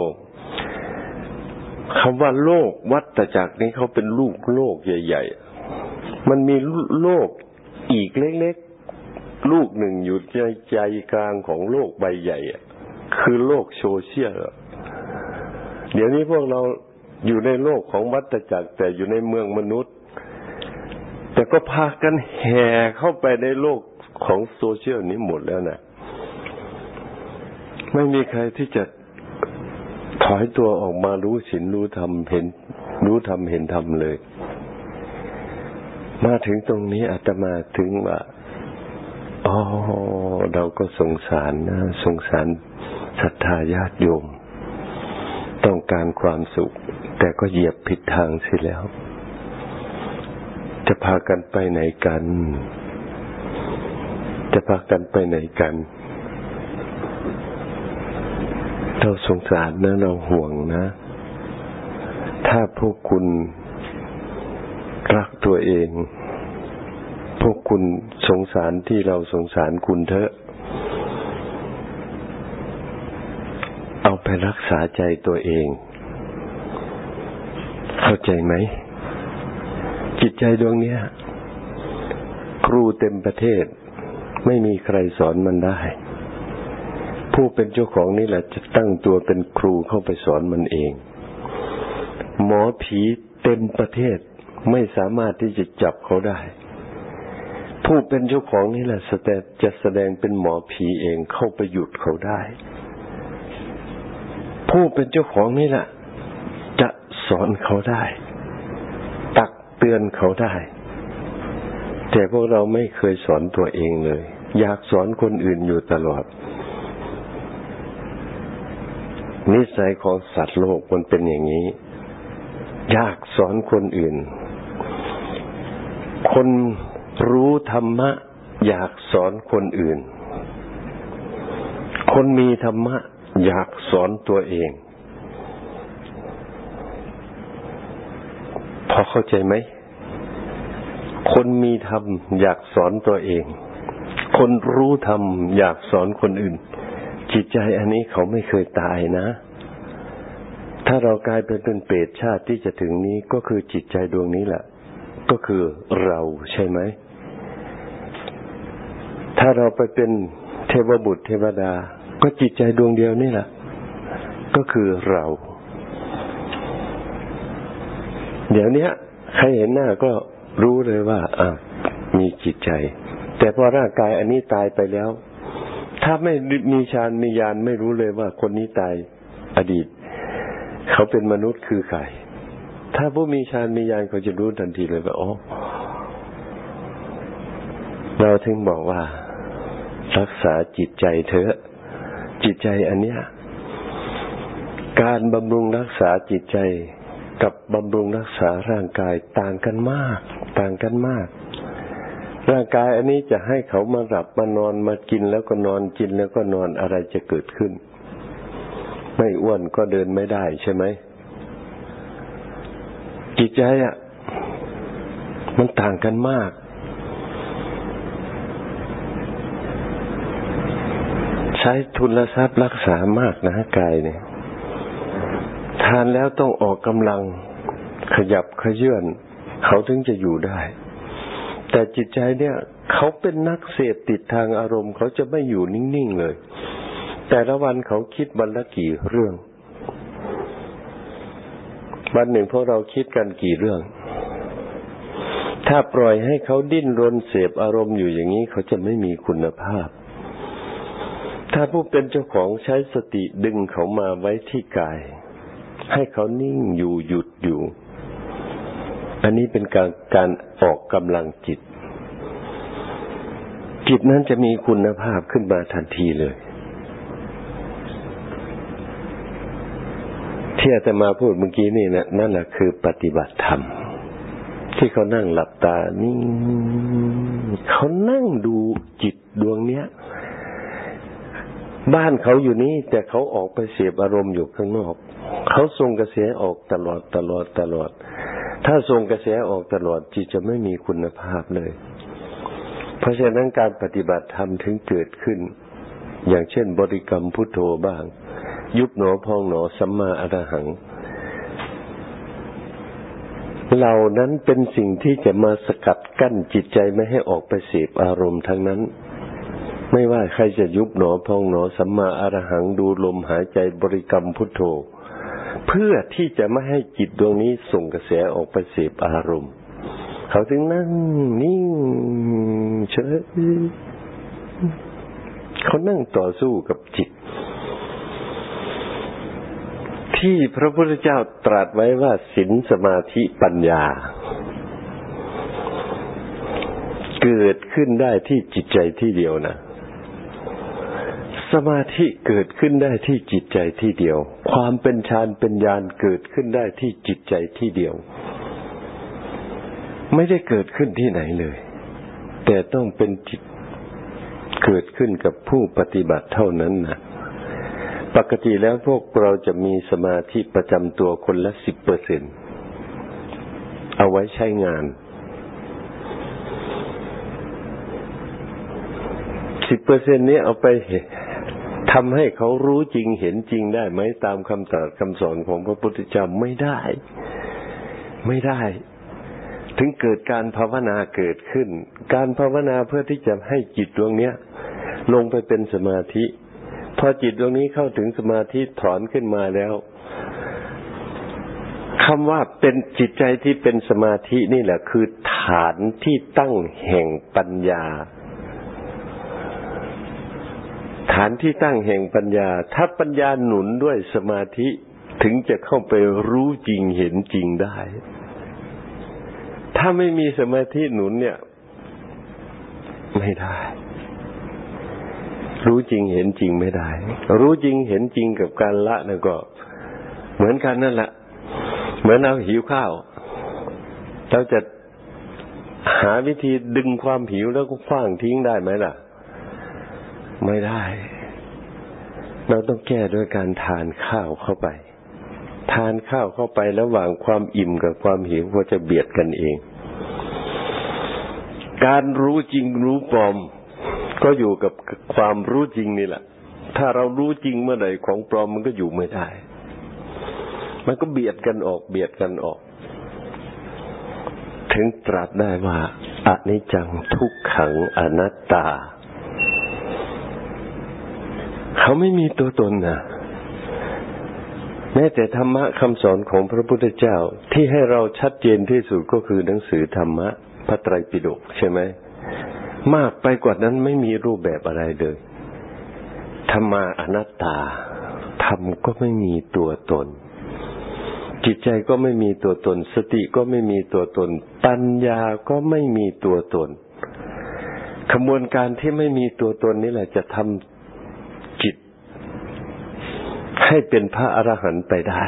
คำว่าโลกวัตจักรนี้เขาเป็นลูกโลกใหญ่ มันมีโลกอีกเล็กๆ ลูกหนึ่งอยู่ใจใจกลางของโลกใบใหญ่คือโลกโซเชียลเดี๋ยวนี้พวกเราอยู่ในโลกของวัฏจักรแต่อยู่ในเมืองมนุษย์ แต่ก็พากันแห่เข้าไปในโลกของโซเชียลนี้หมดแล้วนะไม่มีใครที่จะถอยตัวออกมารู้ศีลรู้ธรรมเห็น รู้ธรรมเห็นธรรมเลย มาถึงตรงนี้อาตมาถึงว่าอ๋อเราก็สงสารนะสงสารศรัทธาญาติโยม ต้องการความสุข แต่ก็เหยียบผิดทางเสียแล้ว จะพากันไปไหนกัน จะพากันไปไหนกันเราสงสารนะเราห่วงนะ ถ้าพวกคุณ รักตัวเอง พวกคุณสงสารที่เราสงสารคุณเถอะ เอาไปรักษาใจตัวเอง เข้าใจไหม จิตใจดวงนี้ครูเต็มประเทศ ไม่มีใครสอนมันได้ ผู้เป็นเจ้าของนี่แหละจะตั้งตัวเป็นครูเข้าไปสอนมันเอง หมอผีเต็มประเทศ ไม่สามารถที่จะจับเขาได้ ผู้เป็นเจ้าของนี่แหละจะแสดงเป็นหมอผีเองเข้าไปหยุดเขาได้ ผู้เป็นเจ้าของนี่แหละจะสอนเขาได้ ตักเตือนเขาได้ แต่พวกเราไม่เคยสอนตัวเองเลย อยากสอนคนอื่นอยู่ตลอด นิสัยของสัตว์โลกมันเป็นอย่างนี้ ยากสอนคนอื่น คนรู้ธรรมะ อยากสอนคนอื่น คนมีธรรมะ อยากสอนตัวเอง พอเข้าใจไหม คนมีธรรม อยากสอนตัวเอง คนรู้ธรรม อยากสอนคนอื่น จิตใจอันนี้เขาไม่เคยตายนะถ้าเรากลายเป็นเป็นเปรตชาติที่จะถึงนี้ก็คือจิตใจดวงนี้แหละ ก็คือเราใช่ไหม ถ้าเราไปเป็นเทวบุตรเทวดา ก็จิตใจดวงเดียวนี่แหละ ก็คือเรา เดี๋ยวนี้ใครเห็นหน้าก็รู้เลยว่าอ่ามีจิตใจ แต่พอร่างกายอันนี้ตายไปแล้ว ถ้าไม่มีฌานมียานไม่รู้เลยว่าคนนี้ตายอดีต เขาเป็นมนุษย์คือใคร ถ้าผู้มีฌานมีญาณเขาจะรู้ทันทีเลยว่าโอ้เราถึงบอกว่า รักษาจิตใจเถอะจิตใจอันเนี้ย การบำรุงรักษาจิตใจกับบำรุงรักษาร่างกายต่างกันมาก ต่างกันมาก ร่างกายอันนี้จะให้เขามาหลับมานอนมากินแล้วก็นอนกินแล้วก็นอนอะไรจะเกิดขึ้น ไม่อ้วนก็เดินไม่ได้ใช่ไหม จิตใจอะ มันต่างกันมาก ใช้ทุนทรัพย์รักษามากนะกายเนี่ย ทานแล้วต้องออกกำลังขยับขยื่นเขาถึงจะอยู่ได้ แต่จิตใจเนี่ย เขาเป็นนักเสพติดทางอารมณ์ เขาจะไม่อยู่นิ่ง ๆ เลย แต่ละวันเขาคิดวันละกี่เรื่อง วันหนึ่งพวกเราคิดกันกี่เรื่อง ถ้าปล่อยให้เขาดิ้นรนเสพอารมณ์อยู่อย่างนี้เขาจะไม่มีคุณภาพ ถ้าผู้เป็นเจ้าของใช้สติดึงเขามาไว้ที่กาย ให้เขานิ่งอยู่หยุดอยู่ อันนี้เป็นการการออกกำลังจิต จิตนั้นจะมีคุณภาพขึ้นมาทันทีเลย ที่อาตมาพูดเมื่อกี้นี่นะนั่นแหละคือปฏิบัติธรรม ที่เขานั่งหลับตานี่เขานั่งดูจิตดวงเนี้ย บ้านเขาอยู่นี่แต่เขาออกไปเสพอารมณ์อยู่ข้างนอกเขาส่งกระแสออกตลอดตลอดตลอด ถ้าส่งกระแสออกตลอดจิตจะไม่มีคุณภาพเลย เพราะฉะนั้นการปฏิบัติธรรมถึงเกิดขึ้น อย่างเช่นบริกรรมพุทโธบ้าง ยุบหนอพองหนอสัมมาอรหัง เหล่านั้นเป็นสิ่งที่จะมาสกัดกั้นจิตใจไม่ให้ออกไปเสพอารมณ์ทั้งนั้น ไม่ว่าใครจะยุบหนอพองหนอสัมมาอรหังดูลมหายใจบริกรรมพุทโธ เพื่อที่จะไม่ให้จิตดวงนี้ส่งกระแสออกไปเสพอารมณ์ เขาถึงนั่งนิ่งเฉยเขานั่งต่อสู้กับจิต ที่พระพุทธเจ้าตรัสไว้ว่าศีลสมาธิปัญญา เกิดขึ้นได้ที่จิตใจที่เดียวนะสมาธิเกิดขึ้นได้ที่จิตใจที่เดียว ความเป็นฌานเป็นญาณเกิดขึ้นได้ที่จิตใจที่เดียว ไม่ได้เกิดขึ้นที่ไหนเลย แต่ต้องเป็นจิตเกิดขึ้นกับผู้ปฏิบัติเท่านั้นนะ ปกติแล้วพวกเราจะมีสมาธิประจำตัวคนละสิบเปอร์เซ็นเอาเอาไว้ใช้งานสิบเปอร์เซ็นนี้เอาไปทำให้เขารู้จริงเห็นจริงได้ไหมตามคำตรัสคำสอนของพระพุทธเจ้าไม่ได้ ไม่ได้ ถึงเกิดการภาวนาเกิดขึ้น การภาวนาเพื่อที่จะให้จิตดวงเนี้ย ลงไปเป็นสมาธิ พอจิตดวงนี้เข้าถึงสมาธิถอนขึ้นมาแล้วคำว่าเป็นจิตใจที่เป็นสมาธินี่แหละ คือฐานที่ตั้งแห่งปัญญา ฐานที่ตั้งแห่งปัญญา ถ้าปัญญาหนุนด้วยสมาธิถึงจะเข้าไปรู้จริงเห็นจริงได้ ถ้าไม่มีสมาธิหนุนเนี่ย ไม่ได้ รู้จริงเห็นจริงไม่ได้ รู้จริงเห็นจริงกับการละนะก็ เหมือนกันนั่นแหละ เหมือนเราหิวข้าว เราจะหาวิธีดึงความหิวแล้วก็คว้างทิ้งได้ไหมล่ะ ไม่ได้ เราต้องแก้ด้วยการทานข้าวเข้าไป ทานข้าวเข้าไประหว่างความอิ่มกับความหิวก็จะเบียดกันเอง การรู้จริงรู้ปลอม ก็อยู่กับความรู้จริงนี่แหละ ถ้าเรารู้จริงเมื่อใดของปลอมมันก็อยู่ไม่ได้ มันก็เบียดกันออก เบียดกันออก ถึงตรัสได้ว่าอนิจจังทุกขังอนัตตา เขาไม่มีตัวตนนะแม้แต่ธรรมะคำสอนของพระพุทธเจ้าที่ให้เราชัดเจนที่สุดก็คือหนังสือธรรมะพระไตรปิฎกใช่ไหม มากไปกว่านั้นไม่มีรูปแบบอะไรเลยธรรมาอนัตตาธรรมก็ไม่มีตัวตน จิตใจก็ไม่มีตัวตน สติก็ไม่มีตัวตน ปัญญาก็ไม่มีตัวตนขบวนการที่ไม่มีตัวตนนี่แหละจะทำจิต ให้เป็นพระอรหันต์ไปได้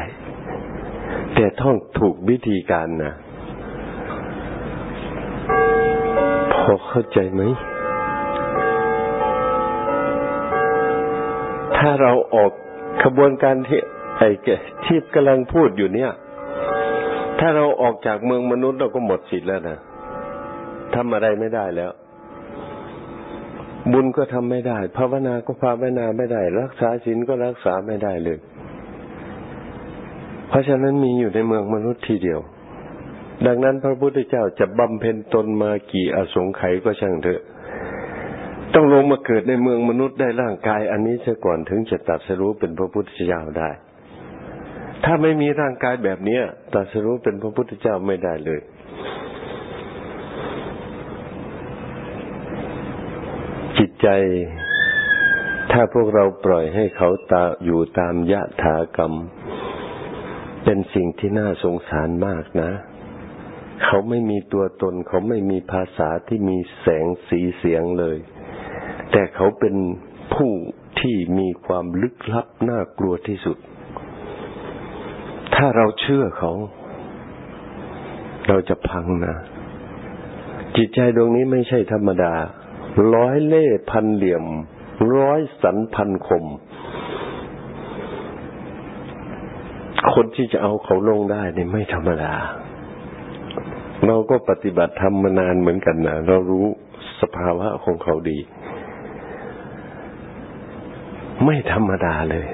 แต่ต้องถูกวิธีการนะ พอเข้าใจไหม ถ้าเราออกขบวนการที่ไอ้ที่กำลังพูดอยู่เนี่ย ถ้าเราออกจากเมืองมนุษย์เราก็หมดสิทธิ์แล้วนะทำอะไรไม่ได้แล้ว บุญก็ทำไม่ได้ ภาวนาก็ภาวนาไม่ได้ รักษาศีลก็รักษาไม่ได้เลย เพราะฉะนั้นมีอยู่ในเมืองมนุษย์ทีเดียว ดังนั้นพระพุทธเจ้าจะบำเพ็ญตนมากี่อสงไขยก็ช่างเถอะ ต้องลงมาเกิดในเมืองมนุษย์ได้ร่างกาย อันนี้เสียก่อนถึงจะตัดสรู้เป็นพระพุทธเจ้าได้ ถ้าไม่มีร่างกายแบบนี้ตรัสรู้เป็นพระพุทธเจ้าไม่ได้เลยจิตใจ ถ้าพวกเราปล่อยให้เขาตาอยู่ตามยะถากรรม เป็นสิ่งที่น่าสงสารมากนะ เขาไม่มีตัวตน เขาไม่มีภาษาที่มีแสงสีเสียงเลย แต่เขาเป็นผู้ที่มีความลึกลับน่ากลัวที่สุด ถ้าเราเชื่อเขา เราจะพังนะ จิตใจดวงนี้ไม่ใช่ธรรมดา ร้อยเล่พันเหลี่ยม ร้อยสันพันคม คนที่จะเอาเขาลงได้นี่ไม่ธรรมดา เราก็ปฏิบัติธรรมมานานเหมือนกันนะเรารู้สภาวะของเขาดี ไม่ธรรมดาเลย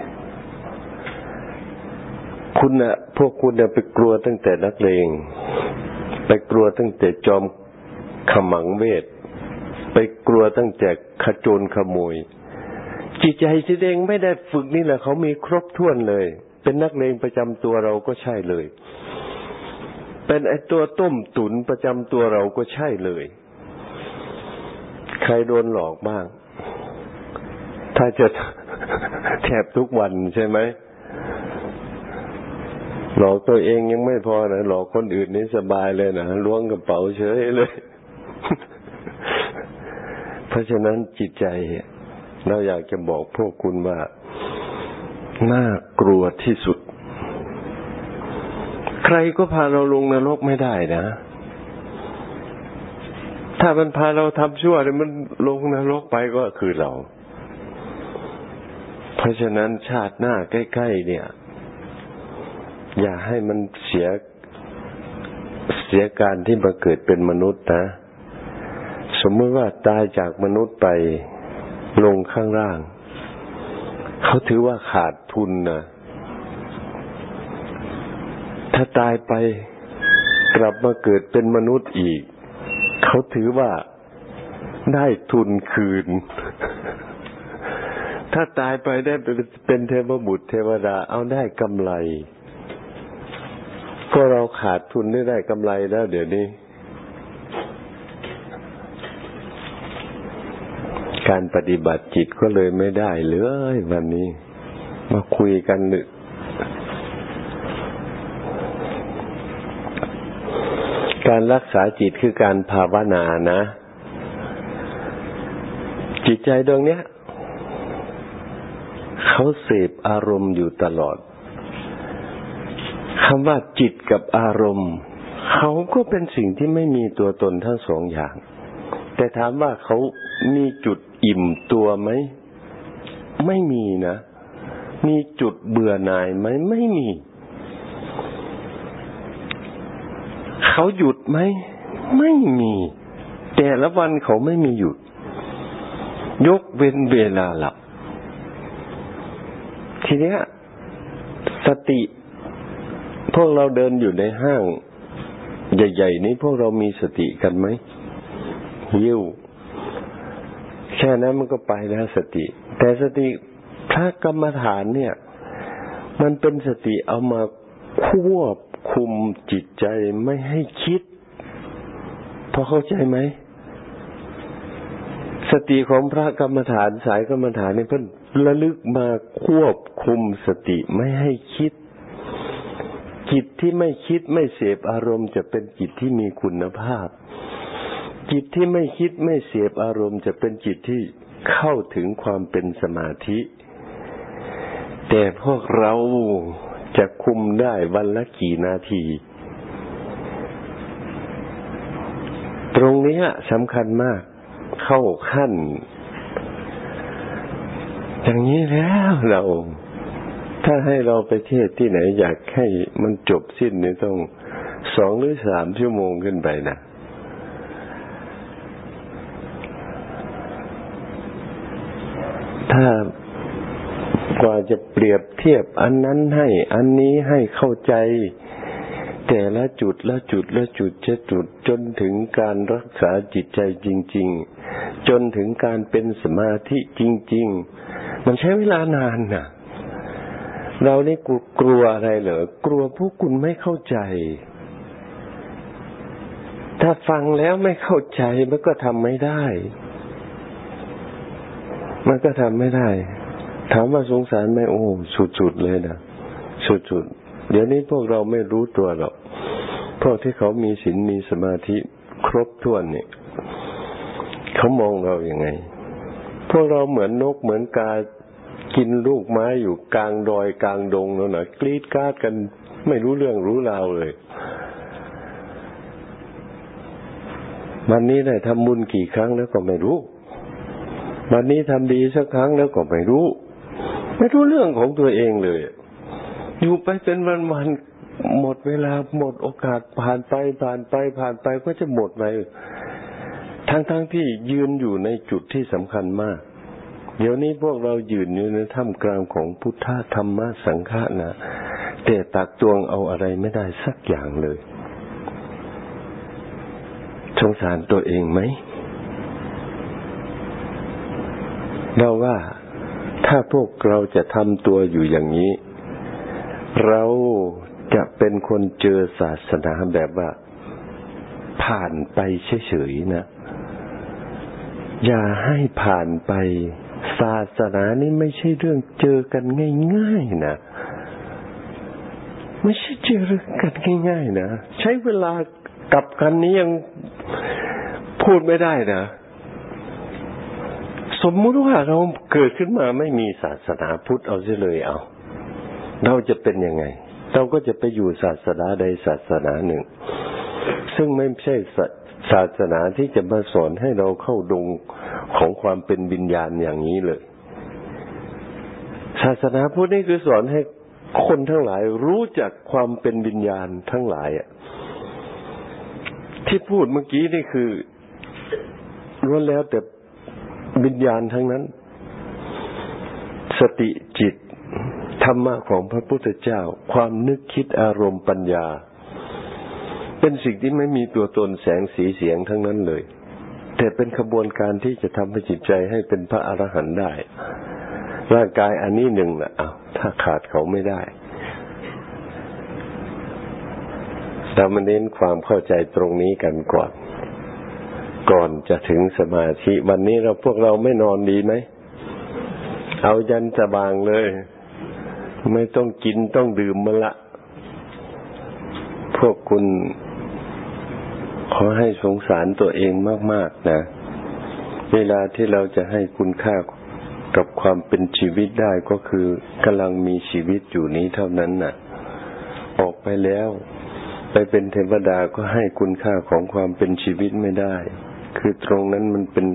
คุณนะพวกคุณนะไปกลัวตั้งแต่นักเลง ไปกลัวตั้งแต่จอมขมังเวท ไปกลัวตั้งแต่ขจรขโมย จิตใจสิเองไม่ได้ฝึกนี่แหละเขามีครบถ้วนเลย เป็นนักเลงประจำตัวเราก็ใช่เลย เป็นไอตัวต้มตุนประจำตัวเราก็ใช่เลย ใครโดนหลอกบ้าง ถ้าจะแทบทุกวันใช่ไหมหลอกตัวเองยังไม่พอนะหลอกคนอื่นนี่สบายเลยนะล้วงกระเป๋าเฉยเลย เพราะฉะนั้นจิตใจเราอยากจะบอกพวกคุณว่าน่ากลัวที่สุด รก็พาเราลงนรกไม่ได้นะ ถ้ามันพาเราทำชั่วเนี่ยมันลงนรกไปก็คือเรา เพราะฉะนั้นชาติหน้าใกล้ๆเนี่ย อย่าให้มันเสียเสียการที่มาเกิดเป็นมนุษย์นะ สมมติว่าตายจากมนุษย์ไปลงข้างล่าง เขาถือว่าขาดทุนนะ ถ้าตายไปกลับมาเกิดเป็นมนุษย์อีก เขาถือว่าได้ทุนคืน ถ้าตายไปได้เป็นเทพบุตรเทวดาเอาได้กำไรพวกเราขาดทุนได้ได้กำไรแล้วเดี๋ยวนี้ การปฏิบัติจิตก็เลยไม่ได้เลยวันนี้ มาคุยกันหนึ่ง การรักษาจิตคือการภาวนานะ จิตใจดวงเนี้ยเขาเสพอารมณ์อยู่ตลอดคำว่าจิตกับอารมณ์เขาก็เป็นสิ่งที่ไม่มีตัวตนทั้งสองอย่าง แต่ถามว่าเขามีจุดอิ่มตัวไหม ไม่มีนะ มีจุดเบื่อหน่ายไหมไม่มี เขาหยุดไหม ไม่มี แต่ละวันเขาไม่มีหยุด ยกเว้นเวลาหลับ ทีเนี้ย สติ พวกเราเดินอยู่ในห้าง ใหญ่ ๆ นี้พวกเรามีสติกันไหมยิ้วแค่นั้นมันก็ไปแล้วสติ แต่สติพระกรรมฐานเนี่ย มันเป็นสติเอามาควบ คุมจิตใจไม่ให้คิด พอเข้าใจไหม สติของพระกรรมฐานสายกรรมฐานเนี่ยเพิ่นระลึกมาควบคุมสติไม่ให้คิด จิตที่ไม่คิดไม่เสพอารมณ์จะเป็นจิตที่มีคุณภาพ จิตที่ไม่คิดไม่เสพอารมณ์จะเป็นจิตที่เข้าถึงความเป็นสมาธิ แต่พวกเรา จะคุมได้วันละกี่นาที ตรงนี้สำคัญมาก เข้าขั้น อย่างนี้แล้วเรา ถ้าให้เราไปเทศที่ไหนอยากให้มันจบสิ้นนี่ต้องสองหรือสามชั่วโมงขึ้นไปนะถ้า กว่าจะเปรียบเทียบอันนั้นให้ อันนี้ให้เข้าใจ แต่ละจุดละจุดละจุดจะจุดจนถึงการรักษาจิตใจจริง ๆ จนถึงการเป็นสมาธิจริง ๆ มันใช้เวลานานนะ่ะ เรานี่กลัวอะไรเหรอกลัวพวกคุณไม่เข้าใจถ้าฟังแล้วไม่เข้าใจมันก็ทำไม่ได้ มันก็ทำไม่ได้ ถามว่าสงสารไหมโอ้สุดๆเลยนะสุดๆเดี๋ยวนี้พวกเราไม่รู้ตัวหรอกพวกที่เขามีศีลมีสมาธิครบถ้วนเนี่ยเขามองเราอย่างไง พวกเราเหมือนนกเหมือนกากินลูกไม้อยู่กลางดอยกลางดงแล้วนะกรีดกราดกันไม่รู้เรื่องรู้ราวเลย วันนี้ได้ทำบุญกี่ครั้งแล้วก็ไม่รู้ วันนี้ทำดีสักครั้งแล้วก็ไม่รู้ ไม่รู้เรื่องของตัวเองเลย อยู่ไปเป็นวันวันหมดเวลาหมดโอกาสผ่านไปผ่านไปผ่านไปก็จะหมดไปทั้งๆทที่ยืนอยู่ในจุดที่สำคัญมาก เดี๋ยวนี้พวกเรายืนอยู่ในถ้ำกลางของพุทธธรรมะสังฆานะแต่ตักตวงเอาอะไรไม่ได้สักอย่างเลยสงสารตัวเองไหมเราว่า ถ้าพวกเราจะทำตัวอยู่อย่างนี้ เราจะเป็นคนเจอศาสนาแบบว่า ผ่านไปเฉยๆนะ อย่าให้ผ่านไป ศาสนานี่ไม่ใช่เรื่องเจอกันง่ายๆนะไม่ใช่เจอกันง่ายๆนะ ใช้เวลากับกันนี้ยังพูดไม่ได้นะ สมมุติว่าเราเกิดขึ้นมาไม่มีศาสนาพุทธเอาเสียเลยเอา เราจะเป็นยังไง เราก็จะไปอยู่ศาสนาใดศาสนาหนึ่ง ซึ่งไม่ใช่ศาสนาที่จะมาสอนให้เราเข้าดงของความเป็นวิญญาณอย่างนี้เลย ศาสนาพุทธนี่คือสอนให้คนทั้งหลายรู้จักความเป็นวิญญาณทั้งหลายอะที่พูดเมื่อกี้นี่คือล้วนแล้วแต่ วิญญาณทั้งนั้น สติจิต ธรรมะของพระพุทธเจ้า ความนึกคิดอารมณ์ปัญญา เป็นสิ่งที่ไม่มีตัวตนแสงสีเสียงทั้งนั้นเลย แต่เป็นขบวนการที่จะทำให้จิตใจให้เป็นพระอรหันต์ได้ ร่างกายอันนี้หนึ่งนะเอาถ้าขาดเขาไม่ได้เรามาเน้นความเข้าใจตรงนี้กันก่อน ก่อนจะถึงสมาธิ วันนี้เราพวกเราไม่นอนดีไหม เอายันสบางเลย ไม่ต้องกินต้องดื่มมาละ พวกคุณขอให้สงสารตัวเองมาก ๆ นะ เวลาที่เราจะให้คุณค่ากับความเป็นชีวิตได้ก็คือกำลังมีชีวิตอยู่นี้เท่านั้นน่ะ ออกไปแล้ว ไปเป็นเทวดาก็ให้คุณค่าของความเป็นชีวิตไม่ได้ คือตรงนั้นมันเป็น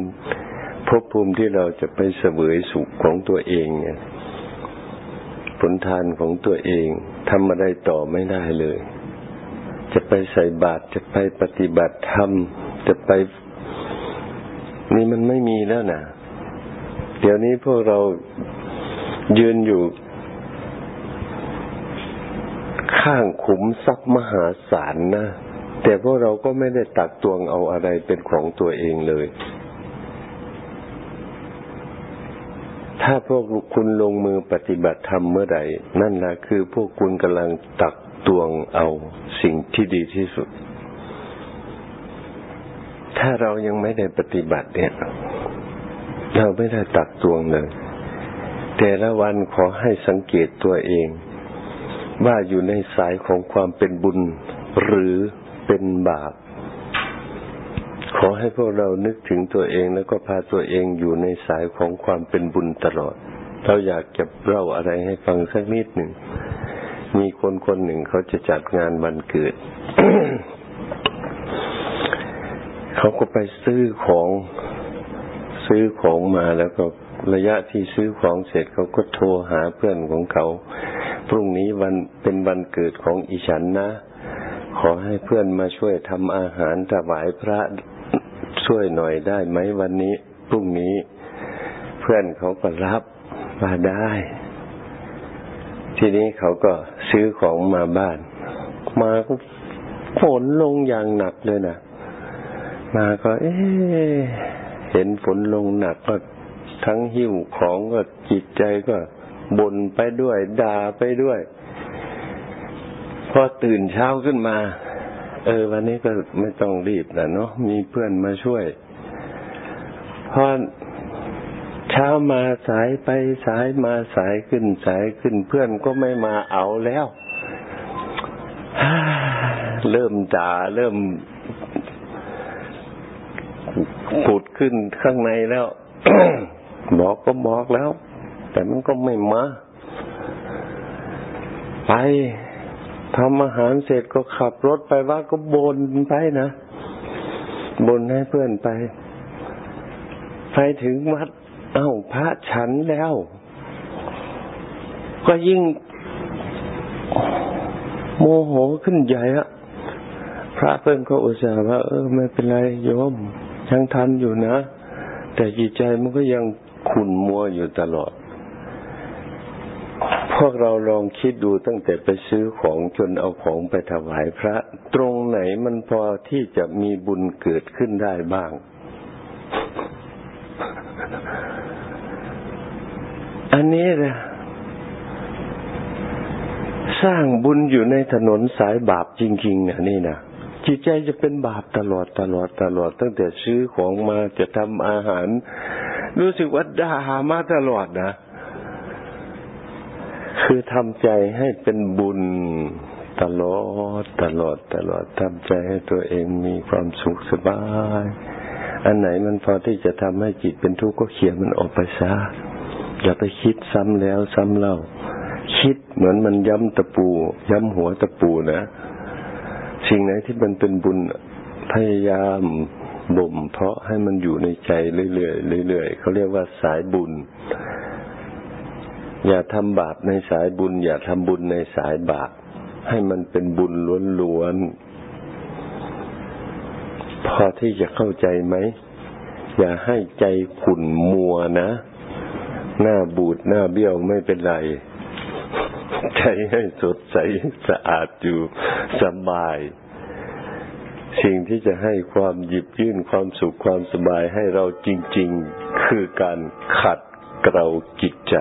ภพภูมิที่เราจะไปเสวยสุขของตัวเองเนี่ยผลทานของตัวเองทำอะไรต่อไม่ได้เลย จะไปใส่บาตรจะไปปฏิบัติธรรมจะไป นี่มันไม่มีแล้วนะเดี๋ยวนี้พวกเรายืนอยู่ ข้างขุมทรัพย์มหาศาลนะ แต่พวกเราก็ไม่ได้ตักตวงเอาอะไรเป็นของตัวเองเลย ถ้าพวกคุณลงมือปฏิบัติธรรมเมื่อใดนั่นแหละคือพวกคุณกำลังตักตวงเอาสิ่งที่ดีที่สุด ถ้าเรายังไม่ได้ปฏิบัติเนี่ย เราไม่ได้ตักตวงเลย แต่ละวันขอให้สังเกตตัวเอง ว่าอยู่ในสายของความเป็นบุญหรือ เป็นบาป ขอให้พวกเรานึกถึงตัวเองแล้วก็พาตัวเองอยู่ในสายของความเป็นบุญตลอด เราอยากจะเล่าอะไรให้ฟังสักนิดหนึ่ง มีคนคนหนึ่งเขาจะจัดงานวันเกิด เขาก็ไปซื้อของซื้อของมาแล้วก็ระยะที่ซื้อของเสร็จเขาก็โทรหาเพื่อนของเขา พรุ่งนี้วันเป็นวันเกิดของอิฉันนะ ขอให้เพื่อนมาช่วยทำอาหารถวายพระช่วยหน่อยได้ไหมวันนี้พรุ่งนี้ เพื่อนเขาก็รับมาได้ ทีนี้เขาก็ซื้อของมาบ้าน มาก็ฝนลงอย่างหนักเลยนะมาก็ เอ๊เห็นฝนลงหนักก็ทั้งหิ้วของก็จิตใจก็บ่นไปด้วยด่าไปด้วย อตื่นเช้าขึ้นมา เออ วันนี้ก็ไม่ต้องรีบนะเนาะมีเพื่อนมาช่วยพอเช้ามาสายไปสายมาสายขึ้นสายขึ้นเพื่อนก็ไม่มาเอาแล้ว เริ่มด่าเริ่มปุดขึ้นข้างในแล้วบอกก็บอกแล้ว แต่มันก็ไม่มา ไป ทำอาหารเสร็จก็ขับรถไปว่าก็บนไปนะบนให้เพื่อนไป ไปถึงวัด เอ้าพระฉันแล้ว ก็ยิ่งโมโหขึ้นใหญ่อะพระเพื่อนก็อุตส่าห์ว่า เออไม่เป็นไรโยมยังทันอยู่นะ แต่จิตใจมันก็ยังขุ่นมัวอยู่ตลอด พวกเราลองคิดดูตั้งแต่ไปซื้อของจนเอาของไปถวายพระ ตรงไหนมันพอที่จะมีบุญเกิดขึ้นได้บ้าง อันนี้นะสร้างบุญอยู่ในถนนสายบาปจริงๆนะนี่นะจิตใจจะเป็นบาปตลอดตลอดตลอด ตั้งแต่ซื้อของมาจะทำอาหาร รู้สึกว่าด่ามาตลอดนะ คือทำใจให้เป็นบุญตลอดตลอดตลอดทำใจให้ตัวเองมีความสุขสบาย อันไหนมันพอที่จะทำให้จิตเป็นทุกข์ก็เขียนมันออกไปซะอย่าไปคิดซ้ำแล้วซ้ำเล่า คิดเหมือนมันย้ำตะปู ย้ำหัวตะปูนะ สิ่งไหนที่มันเป็นบุญพยายามบ่มเพราะให้มันอยู่ในใจเรื่อยๆเรื่อยๆเขาเรียกว่าสายบุญ อย่าทำบาปในสายบุญ อย่าทำบุญในสายบาป ให้มันเป็นบุญล้วนๆ พอที่จะเข้าใจไหม อย่าให้ใจขุ่นมัวนะ หน้าบูดหน้าเบี้ยวไม่เป็นไร ใจให้สดใสสะอาดอยู่สบาย สิ่งที่จะให้ความหยิบยื่นความสุขความสบายให้เราจริง ๆ คือการขัดเกลาจิตใจ